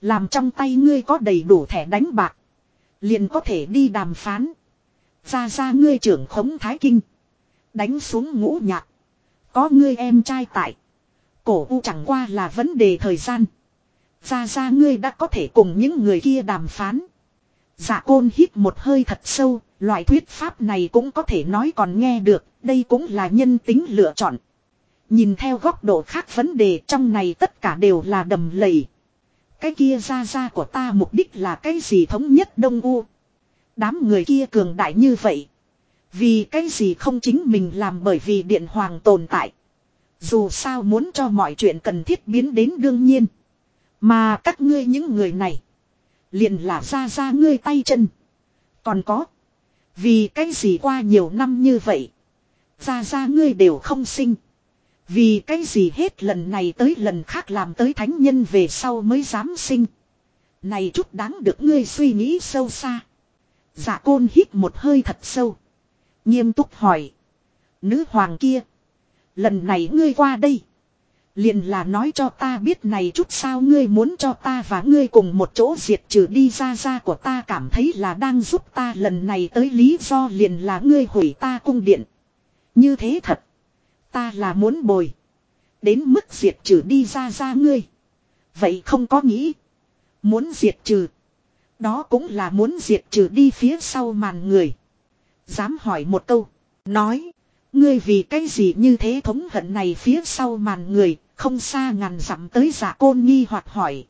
Làm trong tay ngươi có đầy đủ thẻ đánh bạc. Liền có thể đi đàm phán. Ra ra ngươi trưởng khống thái kinh. Đánh xuống ngũ nhạc. Có ngươi em trai tại. Cổ u chẳng qua là vấn đề thời gian. Ra ra ngươi đã có thể cùng những người kia đàm phán. Dạ côn hít một hơi thật sâu, loại thuyết pháp này cũng có thể nói còn nghe được, đây cũng là nhân tính lựa chọn. Nhìn theo góc độ khác vấn đề trong này tất cả đều là đầm lầy. Cái kia ra ra của ta mục đích là cái gì thống nhất Đông U. Đám người kia cường đại như vậy. Vì cái gì không chính mình làm bởi vì điện hoàng tồn tại. Dù sao muốn cho mọi chuyện cần thiết biến đến đương nhiên. Mà các ngươi những người này. Liền là ra ra ngươi tay chân. Còn có. Vì cái gì qua nhiều năm như vậy. Ra ra ngươi đều không sinh. Vì cái gì hết lần này tới lần khác làm tới thánh nhân về sau mới dám sinh. Này chút đáng được ngươi suy nghĩ sâu xa. Dạ côn hít một hơi thật sâu. Nghiêm túc hỏi. Nữ hoàng kia. Lần này ngươi qua đây. Liền là nói cho ta biết này chút sao ngươi muốn cho ta và ngươi cùng một chỗ diệt trừ đi ra ra của ta cảm thấy là đang giúp ta lần này tới lý do liền là ngươi hủy ta cung điện. Như thế thật. Ta là muốn bồi. Đến mức diệt trừ đi ra ra ngươi. Vậy không có nghĩ. Muốn diệt trừ. Đó cũng là muốn diệt trừ đi phía sau màn người. Dám hỏi một câu. Nói. Ngươi vì cái gì như thế thống hận này phía sau màn người. Không xa ngàn dặm tới giả côn nghi hoặc hỏi.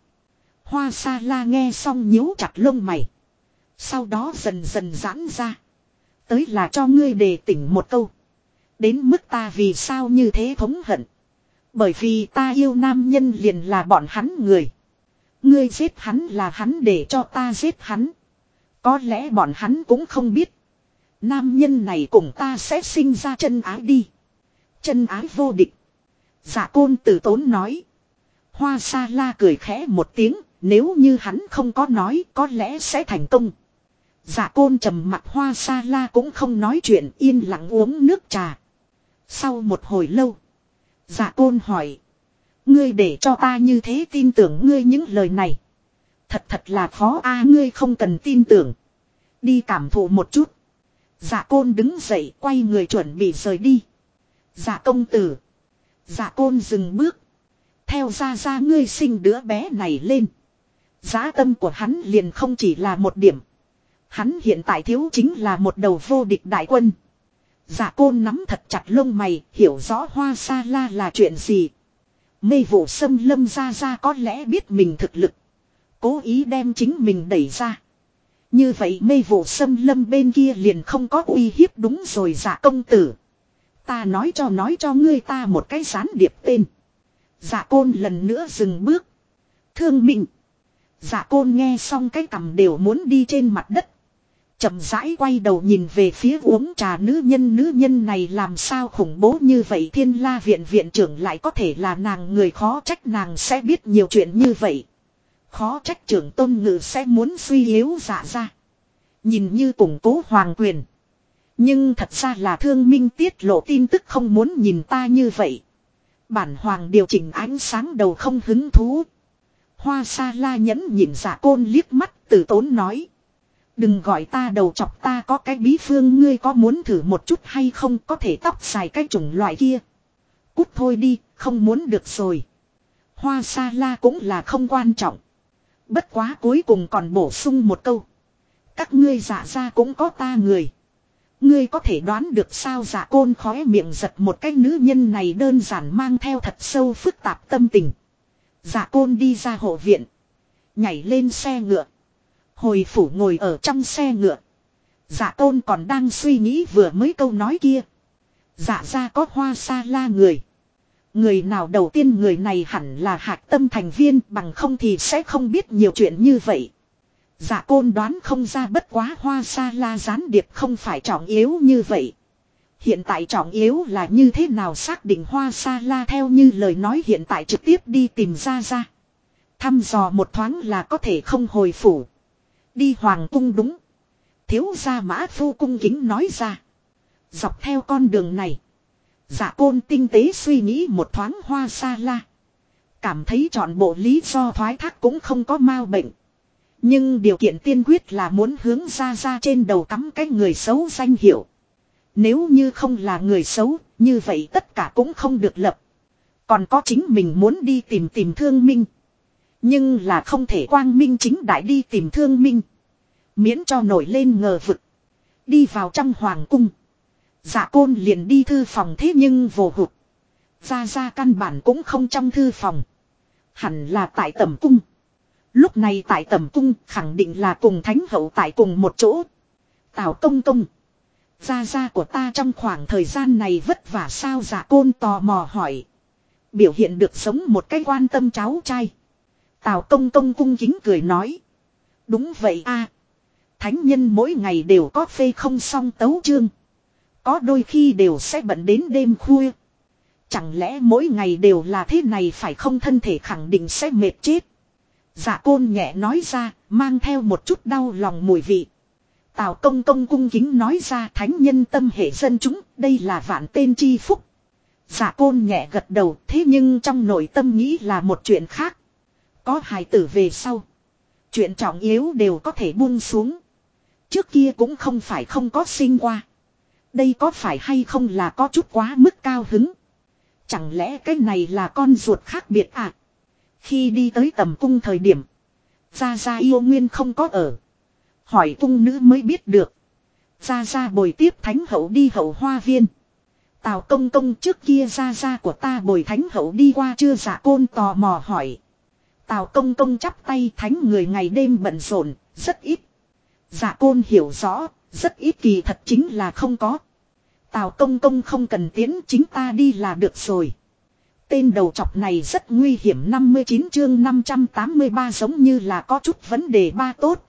Hoa sa la nghe xong nhíu chặt lông mày. Sau đó dần dần giãn ra. Tới là cho ngươi đề tỉnh một câu. Đến mức ta vì sao như thế thống hận. Bởi vì ta yêu nam nhân liền là bọn hắn người. Ngươi giết hắn là hắn để cho ta giết hắn. Có lẽ bọn hắn cũng không biết. Nam nhân này cùng ta sẽ sinh ra chân ái đi. Chân ái vô địch. Dạ côn tử tốn nói. Hoa sa la cười khẽ một tiếng. Nếu như hắn không có nói, có lẽ sẽ thành công. Dạ côn trầm mặt hoa sa la cũng không nói chuyện, yên lặng uống nước trà. Sau một hồi lâu. Dạ côn hỏi. Ngươi để cho ta như thế tin tưởng ngươi những lời này. Thật thật là khó a, ngươi không cần tin tưởng. Đi cảm thụ một chút. Dạ côn đứng dậy, quay người chuẩn bị rời đi. Dạ công tử. Dạ côn dừng bước. Theo ra ra ngươi sinh đứa bé này lên. Giá tâm của hắn liền không chỉ là một điểm. Hắn hiện tại thiếu chính là một đầu vô địch đại quân. Dạ côn nắm thật chặt lông mày, hiểu rõ hoa sa la là chuyện gì. Mê vụ sâm lâm ra ra có lẽ biết mình thực lực. Cố ý đem chính mình đẩy ra. Như vậy mê vụ sâm lâm bên kia liền không có uy hiếp đúng rồi dạ công tử. Ta nói cho nói cho ngươi ta một cái gián điệp tên. Dạ côn lần nữa dừng bước. Thương mình Dạ côn nghe xong cái cầm đều muốn đi trên mặt đất chậm rãi quay đầu nhìn về phía uống trà nữ nhân nữ nhân này làm sao khủng bố như vậy thiên la viện viện trưởng lại có thể là nàng người khó trách nàng sẽ biết nhiều chuyện như vậy. Khó trách trưởng tôn ngự sẽ muốn suy yếu dạ ra. Nhìn như củng cố hoàng quyền. Nhưng thật ra là thương minh tiết lộ tin tức không muốn nhìn ta như vậy. Bản hoàng điều chỉnh ánh sáng đầu không hứng thú. Hoa sa la nhẫn nhìn giả dạ côn liếc mắt từ tốn nói. Đừng gọi ta đầu chọc ta có cái bí phương ngươi có muốn thử một chút hay không có thể tóc dài cái chủng loại kia. Cút thôi đi, không muốn được rồi. Hoa sa la cũng là không quan trọng. Bất quá cuối cùng còn bổ sung một câu. Các ngươi dạ giả ra cũng có ta người. Ngươi có thể đoán được sao giả côn khóe miệng giật một cái nữ nhân này đơn giản mang theo thật sâu phức tạp tâm tình. Giả côn đi ra hộ viện. Nhảy lên xe ngựa. Hồi phủ ngồi ở trong xe ngựa. dạ tôn còn đang suy nghĩ vừa mới câu nói kia. dạ ra có hoa xa la người. Người nào đầu tiên người này hẳn là hạc tâm thành viên, bằng không thì sẽ không biết nhiều chuyện như vậy. dạ côn đoán không ra bất quá hoa sa la gián điệp không phải trọng yếu như vậy. Hiện tại trọng yếu là như thế nào xác định hoa sa la theo như lời nói hiện tại trực tiếp đi tìm ra ra. Thăm dò một thoáng là có thể không hồi phủ. Đi hoàng cung đúng. Thiếu gia mã phu cung kính nói ra. Dọc theo con đường này. Giả côn tinh tế suy nghĩ một thoáng hoa sa la. Cảm thấy chọn bộ lý do thoái thác cũng không có mau bệnh. Nhưng điều kiện tiên quyết là muốn hướng ra ra trên đầu cắm cái người xấu danh hiệu. Nếu như không là người xấu, như vậy tất cả cũng không được lập. Còn có chính mình muốn đi tìm tìm thương minh. Nhưng là không thể quang minh chính đại đi tìm thương minh. Miễn cho nổi lên ngờ vực. Đi vào trong hoàng cung. Dạ côn liền đi thư phòng thế nhưng vô hụt. Ra ra căn bản cũng không trong thư phòng. Hẳn là tại tẩm cung. Lúc này tại tẩm cung khẳng định là cùng thánh hậu tại cùng một chỗ. Tào công công. Gia gia của ta trong khoảng thời gian này vất vả sao giả côn tò mò hỏi. Biểu hiện được sống một cách quan tâm cháu trai. Tào công công cung kính cười nói. Đúng vậy a Thánh nhân mỗi ngày đều có phê không xong tấu chương. Có đôi khi đều sẽ bận đến đêm khuya. Chẳng lẽ mỗi ngày đều là thế này phải không thân thể khẳng định sẽ mệt chết. Dạ côn nhẹ nói ra, mang theo một chút đau lòng mùi vị. Tào công công cung kính nói ra thánh nhân tâm hệ dân chúng, đây là vạn tên chi phúc. Dạ côn nhẹ gật đầu, thế nhưng trong nội tâm nghĩ là một chuyện khác. Có hài tử về sau. Chuyện trọng yếu đều có thể buông xuống. Trước kia cũng không phải không có sinh qua. Đây có phải hay không là có chút quá mức cao hứng. Chẳng lẽ cái này là con ruột khác biệt à? Khi đi tới tầm cung thời điểm. Gia Gia yêu nguyên không có ở. Hỏi cung nữ mới biết được. Gia Gia bồi tiếp thánh hậu đi hậu hoa viên. Tào công công trước kia Gia Gia của ta bồi thánh hậu đi qua chưa giả dạ côn tò mò hỏi. Tào công công chắp tay thánh người ngày đêm bận rộn, rất ít. Dạ côn hiểu rõ, rất ít kỳ thật chính là không có. Tào công công không cần tiến chính ta đi là được rồi. Tên đầu chọc này rất nguy hiểm 59 chương 583 giống như là có chút vấn đề ba tốt.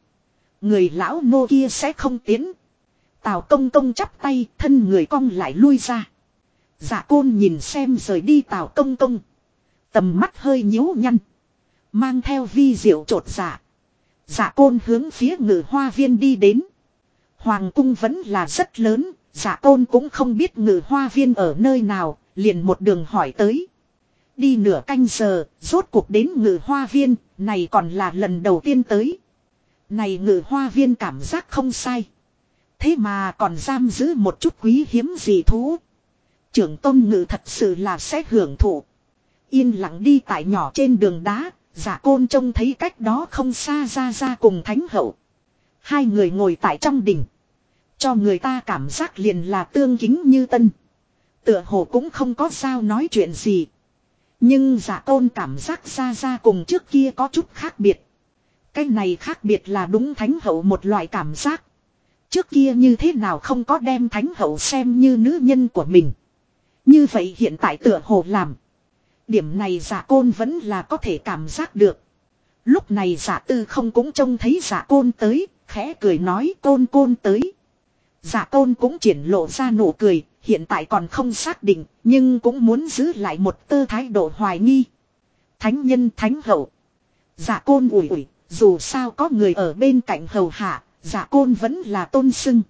Người lão nô kia sẽ không tiến. Tào công công chắp tay thân người cong lại lui ra. Dạ côn nhìn xem rời đi tào công công. Tầm mắt hơi nhíu nhăn. Mang theo vi diệu trột dạ. Dạ côn hướng phía ngự hoa viên đi đến. Hoàng cung vẫn là rất lớn. Dạ côn cũng không biết ngự hoa viên ở nơi nào. Liền một đường hỏi tới. Đi nửa canh giờ, rốt cuộc đến ngự hoa viên, này còn là lần đầu tiên tới. Này ngự hoa viên cảm giác không sai. Thế mà còn giam giữ một chút quý hiếm gì thú. Trưởng tôn ngự thật sự là sẽ hưởng thụ. Yên lặng đi tại nhỏ trên đường đá, giả côn trông thấy cách đó không xa ra ra cùng thánh hậu. Hai người ngồi tại trong đỉnh. Cho người ta cảm giác liền là tương kính như tân. Tựa hồ cũng không có sao nói chuyện gì. Nhưng dạ giả tôn cảm giác ra ra cùng trước kia có chút khác biệt. Cái này khác biệt là đúng thánh hậu một loại cảm giác. Trước kia như thế nào không có đem thánh hậu xem như nữ nhân của mình. Như vậy hiện tại tựa hồ làm. Điểm này giả côn vẫn là có thể cảm giác được. Lúc này giả tư không cũng trông thấy giả côn tới, khẽ cười nói côn côn tới. Giả côn cũng triển lộ ra nụ cười, hiện tại còn không xác định, nhưng cũng muốn giữ lại một tơ thái độ hoài nghi. Thánh nhân thánh hậu. Giả côn ủi ủi, dù sao có người ở bên cạnh hầu hạ, giả côn vẫn là tôn sưng.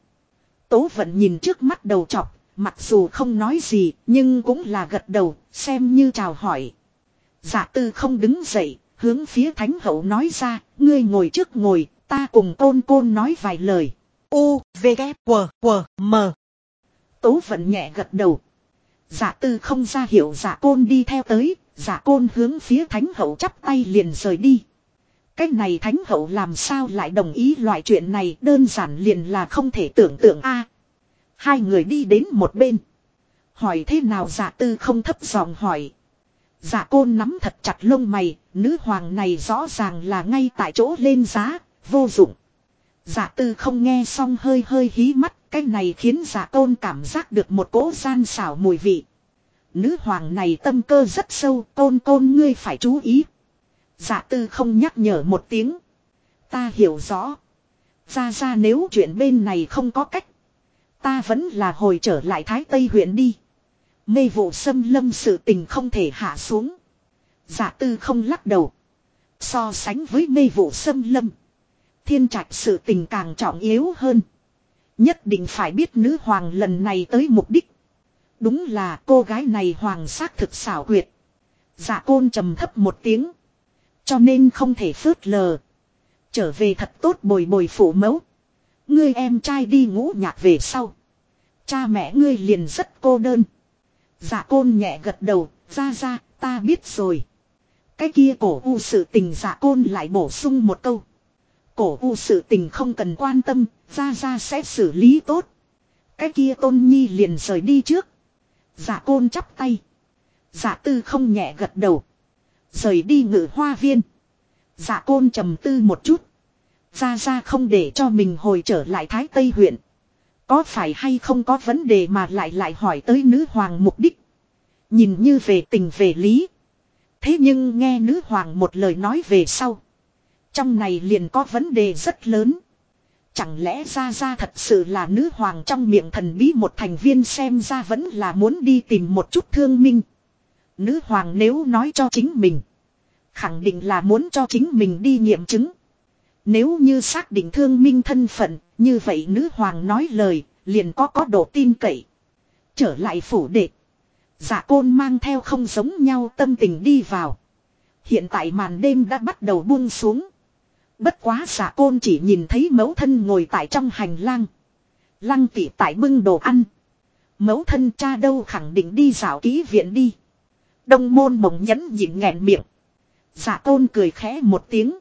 Tố vẫn nhìn trước mắt đầu chọc, mặc dù không nói gì, nhưng cũng là gật đầu, xem như chào hỏi. Giả tư không đứng dậy, hướng phía thánh hậu nói ra, ngươi ngồi trước ngồi, ta cùng côn côn nói vài lời. U, V, K, W, W, M. Tố vận nhẹ gật đầu. Giả tư không ra hiểu giả côn đi theo tới, giả côn hướng phía thánh hậu chắp tay liền rời đi. Cái này thánh hậu làm sao lại đồng ý loại chuyện này đơn giản liền là không thể tưởng tượng a hai người đi đến một bên. Hỏi thế nào giả tư không thấp giọng hỏi. Giả côn nắm thật chặt lông mày, nữ hoàng này rõ ràng là ngay tại chỗ lên giá, vô dụng. Giả tư không nghe xong hơi hơi hí mắt, cái này khiến giả côn cảm giác được một cỗ gian xảo mùi vị. Nữ hoàng này tâm cơ rất sâu, côn côn ngươi phải chú ý. Giả tư không nhắc nhở một tiếng. Ta hiểu rõ. Ra ra nếu chuyện bên này không có cách. Ta vẫn là hồi trở lại Thái Tây huyện đi. Mê vụ xâm lâm sự tình không thể hạ xuống. Giả tư không lắc đầu. So sánh với mê vụ xâm lâm. Thiên trạch sự tình càng trọng yếu hơn. Nhất định phải biết nữ hoàng lần này tới mục đích. Đúng là cô gái này hoàng xác thực xảo quyệt. Giả côn trầm thấp một tiếng. Cho nên không thể phớt lờ. Trở về thật tốt bồi bồi phủ mẫu. Ngươi em trai đi ngũ nhạc về sau. Cha mẹ ngươi liền rất cô đơn. Dạ côn nhẹ gật đầu, ra ra, ta biết rồi. Cái kia cổ u sự tình dạ côn lại bổ sung một câu. Cổ u sự tình không cần quan tâm, ra ra sẽ xử lý tốt. Cái kia tôn nhi liền rời đi trước. Dạ côn chắp tay. Dạ tư không nhẹ gật đầu. Rời đi ngự hoa viên. Dạ côn trầm tư một chút. Ra ra không để cho mình hồi trở lại Thái Tây huyện. Có phải hay không có vấn đề mà lại lại hỏi tới nữ hoàng mục đích. Nhìn như về tình về lý. Thế nhưng nghe nữ hoàng một lời nói về sau. Trong này liền có vấn đề rất lớn. Chẳng lẽ ra ra thật sự là nữ hoàng trong miệng thần bí một thành viên xem ra vẫn là muốn đi tìm một chút thương minh. Nữ hoàng nếu nói cho chính mình. Khẳng định là muốn cho chính mình đi nghiệm chứng. Nếu như xác định thương minh thân phận, như vậy nữ hoàng nói lời, liền có có độ tin cậy. Trở lại phủ đệ. Giả côn mang theo không giống nhau tâm tình đi vào. Hiện tại màn đêm đã bắt đầu buông xuống. Bất quá giả côn chỉ nhìn thấy mẫu thân ngồi tại trong hành lang. Lăng tỉ tại bưng đồ ăn. Mẫu thân cha đâu khẳng định đi dạo ký viện đi. Đông môn mộng nhẫn nhịn nghẹn miệng. Giả tôn cười khẽ một tiếng.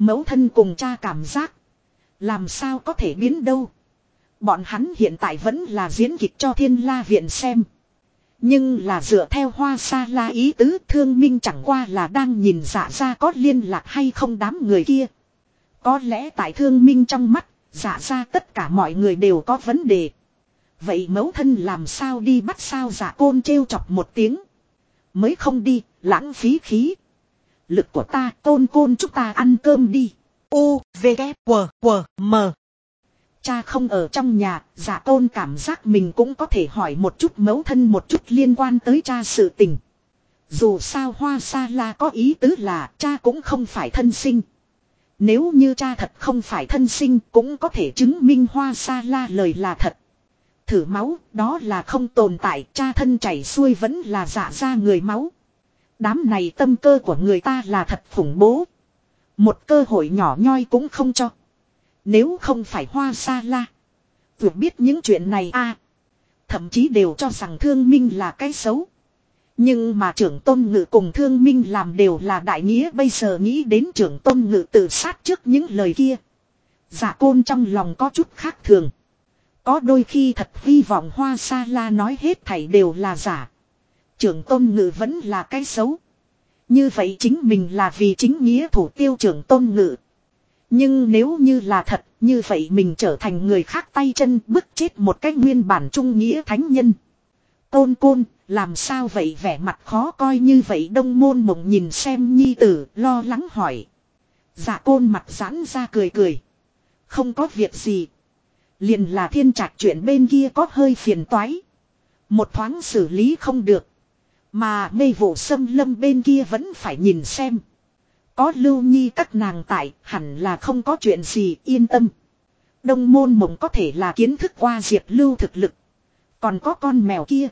Mẫu thân cùng cha cảm giác. Làm sao có thể biến đâu. Bọn hắn hiện tại vẫn là diễn kịch cho thiên la viện xem. Nhưng là dựa theo hoa sa la ý tứ thương minh chẳng qua là đang nhìn dạ ra có liên lạc hay không đám người kia. Có lẽ tại thương minh trong mắt, dạ ra tất cả mọi người đều có vấn đề. Vậy mẫu thân làm sao đi bắt sao giả côn trêu chọc một tiếng. Mới không đi, lãng phí khí. Lực của ta côn côn chúc ta ăn cơm đi. U, V, K, W, W, M. Cha không ở trong nhà, giả tôn cảm giác mình cũng có thể hỏi một chút mẫu thân một chút liên quan tới cha sự tình. Dù sao hoa sa la có ý tứ là cha cũng không phải thân sinh. Nếu như cha thật không phải thân sinh cũng có thể chứng minh hoa sa la lời là thật. Thử máu, đó là không tồn tại, cha thân chảy xuôi vẫn là giả ra người máu. Đám này tâm cơ của người ta là thật khủng bố. Một cơ hội nhỏ nhoi cũng không cho. Nếu không phải hoa sa la. Vượt biết những chuyện này a, Thậm chí đều cho rằng thương minh là cái xấu. Nhưng mà trưởng tôn ngự cùng thương minh làm đều là đại nghĩa, bây giờ nghĩ đến trưởng tôn ngự tự sát trước những lời kia. Giả côn trong lòng có chút khác thường. Có đôi khi thật hy vọng hoa sa la nói hết thảy đều là giả. Trưởng tôn ngự vẫn là cái xấu. Như vậy chính mình là vì chính nghĩa thủ tiêu trưởng tôn ngự. Nhưng nếu như là thật, như vậy mình trở thành người khác tay chân bức chết một cách nguyên bản trung nghĩa thánh nhân. Tôn côn, làm sao vậy vẻ mặt khó coi như vậy đông môn mộng nhìn xem nhi tử, lo lắng hỏi. Dạ côn mặt giãn ra cười cười. Không có việc gì. Liền là thiên trạch chuyện bên kia có hơi phiền toái. Một thoáng xử lý không được. Mà mê vụ sâm lâm bên kia vẫn phải nhìn xem. Có lưu nhi các nàng tại, hẳn là không có chuyện gì, yên tâm. Đông môn mộng có thể là kiến thức qua diệp lưu thực lực. Còn có con mèo kia.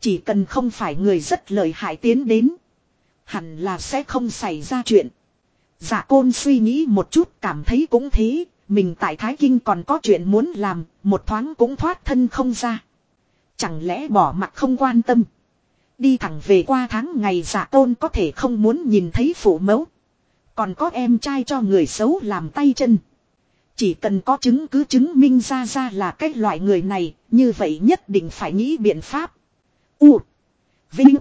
Chỉ cần không phải người rất lợi hại tiến đến. Hẳn là sẽ không xảy ra chuyện. Dạ côn suy nghĩ một chút, cảm thấy cũng thế. Mình tại Thái Kinh còn có chuyện muốn làm. Một thoáng cũng thoát thân không ra. Chẳng lẽ bỏ mặt không quan tâm. Đi thẳng về qua tháng ngày giả tôn có thể không muốn nhìn thấy phụ mẫu. Còn có em trai cho người xấu làm tay chân. Chỉ cần có chứng cứ chứng minh ra ra là cái loại người này, như vậy nhất định phải nghĩ biện pháp. U. Vinh.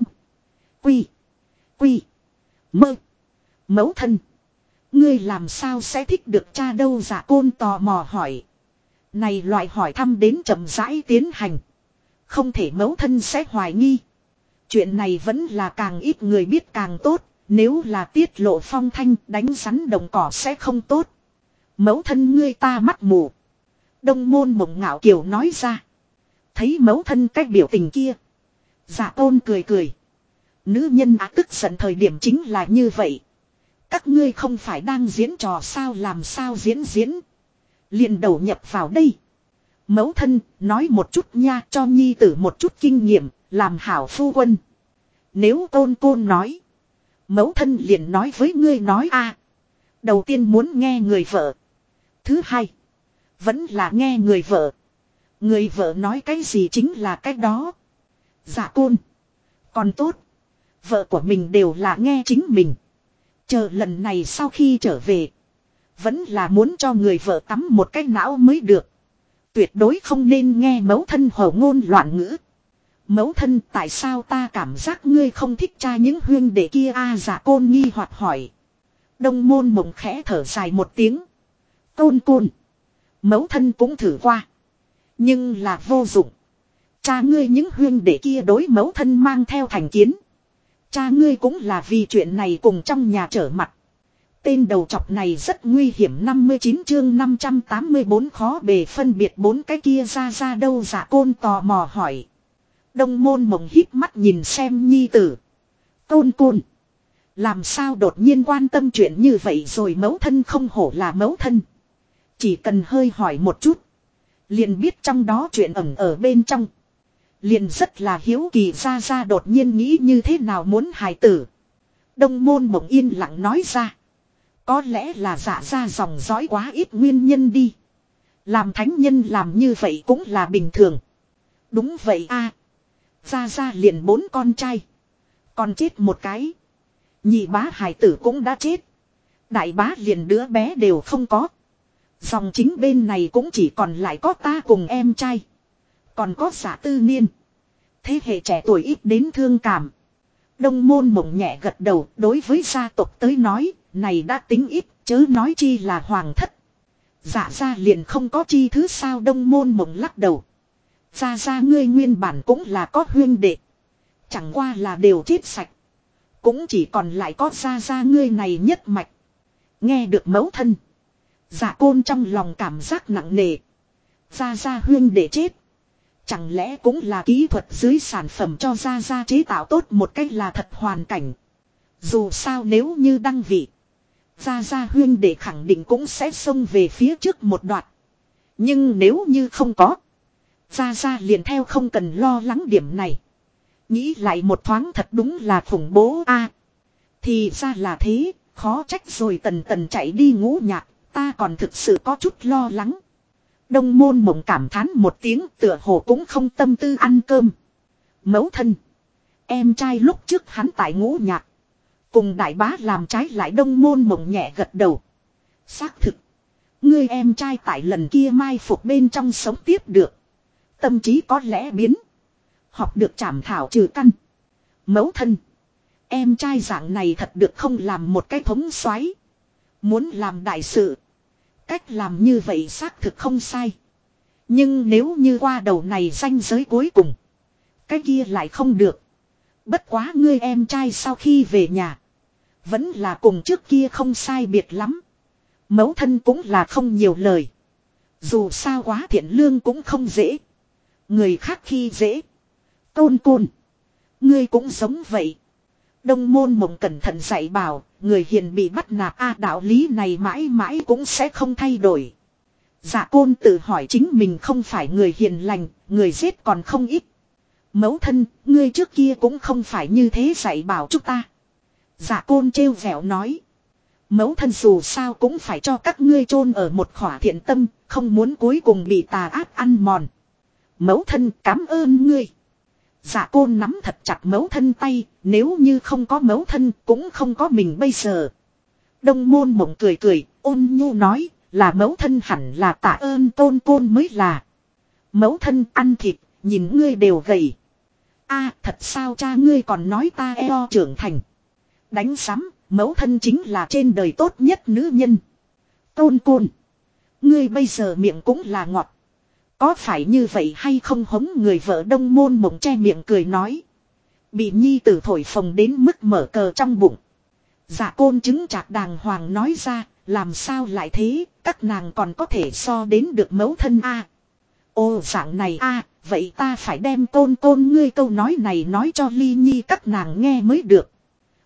Quy. Quy. Mơ. Mẫu thân. Ngươi làm sao sẽ thích được cha đâu giả côn tò mò hỏi. Này loại hỏi thăm đến chậm rãi tiến hành. Không thể mẫu thân sẽ hoài nghi. Chuyện này vẫn là càng ít người biết càng tốt. Nếu là tiết lộ phong thanh đánh rắn đồng cỏ sẽ không tốt. Mẫu thân ngươi ta mắt mù. Đông môn mộng ngạo kiều nói ra. Thấy mẫu thân cách biểu tình kia. giả tôn cười cười. Nữ nhân á tức giận thời điểm chính là như vậy. Các ngươi không phải đang diễn trò sao làm sao diễn diễn. liền đầu nhập vào đây. Mẫu thân, nói một chút nha cho nhi tử một chút kinh nghiệm, làm hảo phu quân. Nếu tôn côn nói. Mẫu thân liền nói với ngươi nói a Đầu tiên muốn nghe người vợ. Thứ hai. Vẫn là nghe người vợ. Người vợ nói cái gì chính là cái đó. Dạ côn. Còn tốt. Vợ của mình đều là nghe chính mình. Chờ lần này sau khi trở về. Vẫn là muốn cho người vợ tắm một cái não mới được. Tuyệt đối không nên nghe mẫu thân hồ ngôn loạn ngữ. Mẫu thân tại sao ta cảm giác ngươi không thích cha những huyên đệ kia a à, giả côn nghi hoặc hỏi. Đông môn mộng khẽ thở dài một tiếng. côn côn. Mẫu thân cũng thử qua. Nhưng là vô dụng. Cha ngươi những huyên đệ kia đối mẫu thân mang theo thành kiến. Cha ngươi cũng là vì chuyện này cùng trong nhà trở mặt. Tên đầu chọc này rất nguy hiểm 59 chương 584 khó bề phân biệt bốn cái kia ra ra đâu giả côn tò mò hỏi. Đông môn mộng hít mắt nhìn xem nhi tử. Côn côn. Làm sao đột nhiên quan tâm chuyện như vậy rồi mẫu thân không hổ là mẫu thân. Chỉ cần hơi hỏi một chút. Liền biết trong đó chuyện ẩn ở bên trong. Liền rất là hiếu kỳ ra ra đột nhiên nghĩ như thế nào muốn hài tử. Đông môn mộng yên lặng nói ra. Có lẽ là giả ra dòng dõi quá ít nguyên nhân đi. Làm thánh nhân làm như vậy cũng là bình thường. Đúng vậy a ra ra liền bốn con trai. Còn chết một cái. Nhị bá hải tử cũng đã chết. Đại bá liền đứa bé đều không có. Dòng chính bên này cũng chỉ còn lại có ta cùng em trai. Còn có xã tư niên. Thế hệ trẻ tuổi ít đến thương cảm. Đông môn mộng nhẹ gật đầu đối với gia tộc tới nói, này đã tính ít, chớ nói chi là hoàng thất. Giả ra liền không có chi thứ sao đông môn mộng lắc đầu. Ra ra ngươi nguyên bản cũng là có huyên đệ. Chẳng qua là đều chết sạch. Cũng chỉ còn lại có ra ra ngươi này nhất mạch. Nghe được mẫu thân. Giả côn trong lòng cảm giác nặng nề. Ra ra huyên để chết. Chẳng lẽ cũng là kỹ thuật dưới sản phẩm cho ra ra chế tạo tốt một cách là thật hoàn cảnh. Dù sao nếu như đăng vị. Ra ra huyên để khẳng định cũng sẽ xông về phía trước một đoạn. Nhưng nếu như không có. Ra ra liền theo không cần lo lắng điểm này. Nghĩ lại một thoáng thật đúng là khủng bố a à, Thì ra là thế, khó trách rồi tần tần chạy đi ngũ nhạc, ta còn thực sự có chút lo lắng. Đông môn mộng cảm thán một tiếng tựa hồ cũng không tâm tư ăn cơm. Mẫu thân. Em trai lúc trước hắn tại ngũ nhạc. Cùng đại bá làm trái lại đông môn mộng nhẹ gật đầu. Xác thực. Ngươi em trai tại lần kia mai phục bên trong sống tiếp được. Tâm trí có lẽ biến. Học được trảm thảo trừ căn. Mẫu thân. Em trai dạng này thật được không làm một cái thống xoáy. Muốn làm đại sự. Cách làm như vậy xác thực không sai. Nhưng nếu như qua đầu này danh giới cuối cùng. Cái kia lại không được. Bất quá ngươi em trai sau khi về nhà. Vẫn là cùng trước kia không sai biệt lắm. Mẫu thân cũng là không nhiều lời. Dù sao quá thiện lương cũng không dễ. Người khác khi dễ. Tôn côn. Ngươi cũng sống vậy. Đông môn mộng cẩn thận dạy bảo, người hiền bị bắt nạt a đạo lý này mãi mãi cũng sẽ không thay đổi. Dạ côn tự hỏi chính mình không phải người hiền lành, người giết còn không ít. Mẫu thân, ngươi trước kia cũng không phải như thế dạy bảo chúng ta. Dạ côn trêu vẻo nói. Mẫu thân dù sao cũng phải cho các ngươi chôn ở một khỏa thiện tâm, không muốn cuối cùng bị tà ác ăn mòn. Mẫu thân cảm ơn ngươi. Dạ côn nắm thật chặt mẫu thân tay, nếu như không có mẫu thân cũng không có mình bây giờ. Đông môn mộng cười cười, ôn nhu nói, là mẫu thân hẳn là tạ ơn tôn côn mới là. Mẫu thân ăn thịt, nhìn ngươi đều gầy. a thật sao cha ngươi còn nói ta eo trưởng thành. Đánh sắm, mẫu thân chính là trên đời tốt nhất nữ nhân. Tôn côn. Ngươi bây giờ miệng cũng là ngọt. Có phải như vậy hay không hống người vợ đông môn mộng che miệng cười nói. Bị nhi tử thổi phồng đến mức mở cờ trong bụng. Dạ côn chứng chạc đàng hoàng nói ra, làm sao lại thế, các nàng còn có thể so đến được mẫu thân a Ô dạng này a vậy ta phải đem tôn tôn ngươi câu nói này nói cho ly nhi các nàng nghe mới được.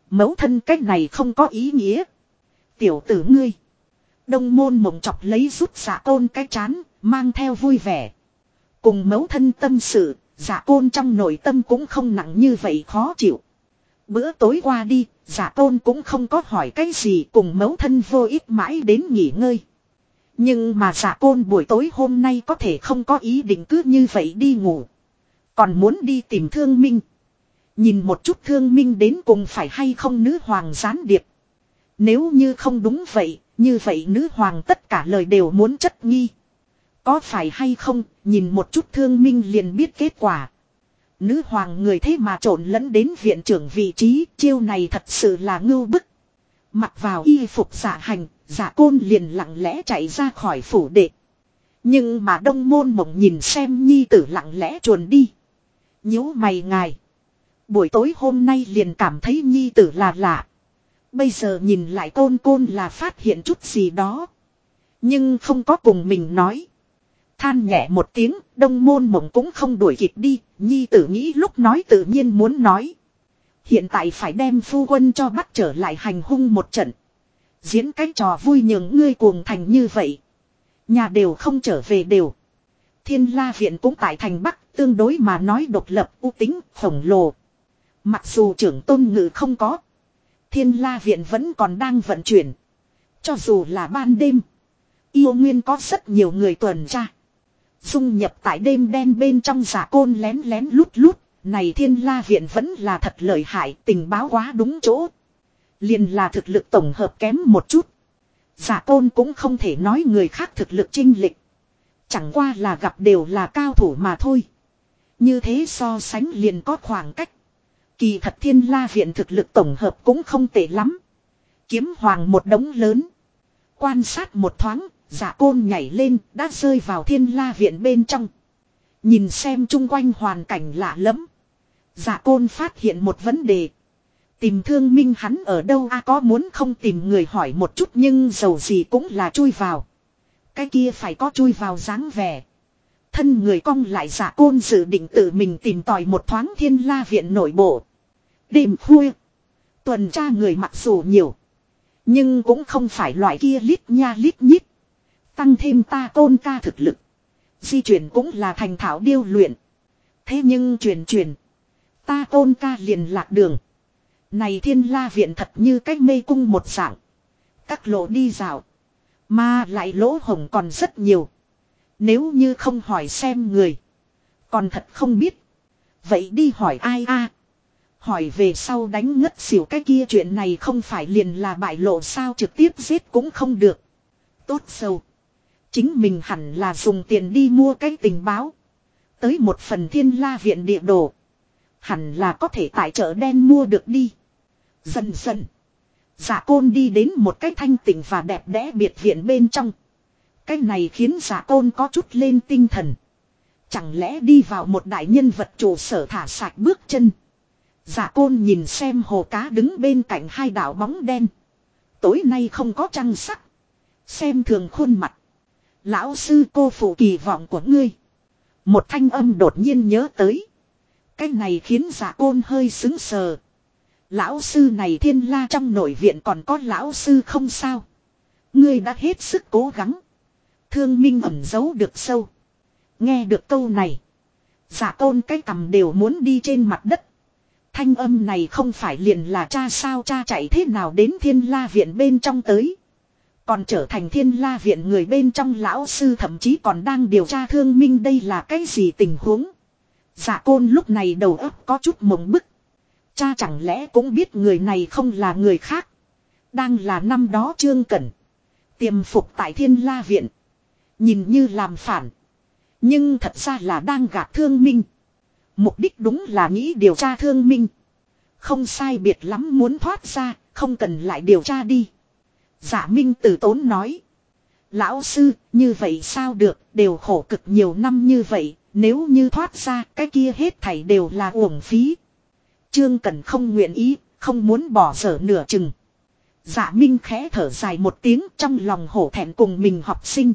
Mẫu thân cách này không có ý nghĩa. Tiểu tử ngươi. Đông môn mộng chọc lấy rút dạ côn cái chán, mang theo vui vẻ. Cùng mẫu thân tâm sự, dạ côn trong nội tâm cũng không nặng như vậy khó chịu. Bữa tối qua đi, giả tôn cũng không có hỏi cái gì cùng mẫu thân vô ích mãi đến nghỉ ngơi. Nhưng mà giả côn buổi tối hôm nay có thể không có ý định cứ như vậy đi ngủ. Còn muốn đi tìm thương minh. Nhìn một chút thương minh đến cùng phải hay không nữ hoàng gián điệp. Nếu như không đúng vậy, như vậy nữ hoàng tất cả lời đều muốn chất nghi. Có phải hay không, nhìn một chút thương minh liền biết kết quả. Nữ hoàng người thế mà trộn lẫn đến viện trưởng vị trí, chiêu này thật sự là ngưu bức. Mặc vào y phục giả hành, giả côn liền lặng lẽ chạy ra khỏi phủ đệ. Nhưng mà đông môn mộng nhìn xem nhi tử lặng lẽ chuồn đi. nhíu mày ngài. Buổi tối hôm nay liền cảm thấy nhi tử là lạ. Bây giờ nhìn lại tôn côn là phát hiện chút gì đó. Nhưng không có cùng mình nói. Than nhẹ một tiếng, đông môn mộng cũng không đuổi kịp đi, nhi tử nghĩ lúc nói tự nhiên muốn nói. Hiện tại phải đem phu quân cho bắt trở lại hành hung một trận. Diễn cái trò vui nhường ngươi cuồng thành như vậy. Nhà đều không trở về đều. Thiên la viện cũng tại thành Bắc, tương đối mà nói độc lập ưu tính, khổng lồ. Mặc dù trưởng tôn ngự không có. Thiên la viện vẫn còn đang vận chuyển. Cho dù là ban đêm. Yêu nguyên có rất nhiều người tuần tra. Dung nhập tại đêm đen bên trong giả côn lén lén lút lút, này thiên la viện vẫn là thật lợi hại, tình báo quá đúng chỗ. Liền là thực lực tổng hợp kém một chút. Giả côn cũng không thể nói người khác thực lực trinh lịch. Chẳng qua là gặp đều là cao thủ mà thôi. Như thế so sánh liền có khoảng cách. Kỳ thật thiên la viện thực lực tổng hợp cũng không tệ lắm. Kiếm hoàng một đống lớn. Quan sát một thoáng, Giả côn nhảy lên, đã rơi vào thiên la viện bên trong. Nhìn xem chung quanh hoàn cảnh lạ lẫm. Giả côn phát hiện một vấn đề. Tìm thương minh hắn ở đâu a, có muốn không tìm người hỏi một chút nhưng dầu gì cũng là chui vào. Cái kia phải có chui vào dáng vẻ. Thân người cong lại giả côn dự định tự mình tìm tòi một thoáng thiên la viện nội bộ. Đêm khuya. Tuần tra người mặc dù nhiều. Nhưng cũng không phải loại kia lít nha lít nhít. Tăng thêm ta tôn ca thực lực. Di chuyển cũng là thành thảo điêu luyện. Thế nhưng truyền truyền. Ta tôn ca liền lạc đường. Này thiên la viện thật như cách mê cung một dạng. Các lộ đi dạo. Mà lại lỗ hồng còn rất nhiều. Nếu như không hỏi xem người. Còn thật không biết. Vậy đi hỏi ai a? Hỏi về sau đánh ngất xỉu cái kia chuyện này không phải liền là bại lộ sao trực tiếp giết cũng không được. Tốt sâu. Chính mình hẳn là dùng tiền đi mua cái tình báo. Tới một phần thiên la viện địa đồ. Hẳn là có thể tại chợ đen mua được đi. Dần dần. Giả côn đi đến một cái thanh tịnh và đẹp đẽ biệt viện bên trong. Cái này khiến giả côn có chút lên tinh thần. Chẳng lẽ đi vào một đại nhân vật trụ sở thả sạch bước chân. giả côn nhìn xem hồ cá đứng bên cạnh hai đảo bóng đen. Tối nay không có trăng sắc. Xem thường khuôn mặt. Lão sư cô phụ kỳ vọng của ngươi. Một thanh âm đột nhiên nhớ tới. Cái này khiến giả côn hơi xứng sờ. Lão sư này thiên la trong nội viện còn có lão sư không sao. Ngươi đã hết sức cố gắng. Thương minh ẩn giấu được sâu. Nghe được câu này. Giả tôn cái cầm đều muốn đi trên mặt đất. Thanh âm này không phải liền là cha sao cha chạy thế nào đến thiên la viện bên trong tới. Còn trở thành thiên la viện người bên trong lão sư thậm chí còn đang điều tra thương minh đây là cái gì tình huống. Dạ côn lúc này đầu óc có chút mộng bức. Cha chẳng lẽ cũng biết người này không là người khác. Đang là năm đó trương cẩn. Tiềm phục tại thiên la viện. Nhìn như làm phản. Nhưng thật ra là đang gạt thương minh. Mục đích đúng là nghĩ điều tra thương minh. Không sai biệt lắm muốn thoát ra, không cần lại điều tra đi. Giả Minh tử tốn nói. Lão sư, như vậy sao được, đều khổ cực nhiều năm như vậy, nếu như thoát ra, cái kia hết thảy đều là uổng phí. Trương Cần không nguyện ý, không muốn bỏ dở nửa chừng. Giả Minh khẽ thở dài một tiếng trong lòng hổ thẹn cùng mình học sinh.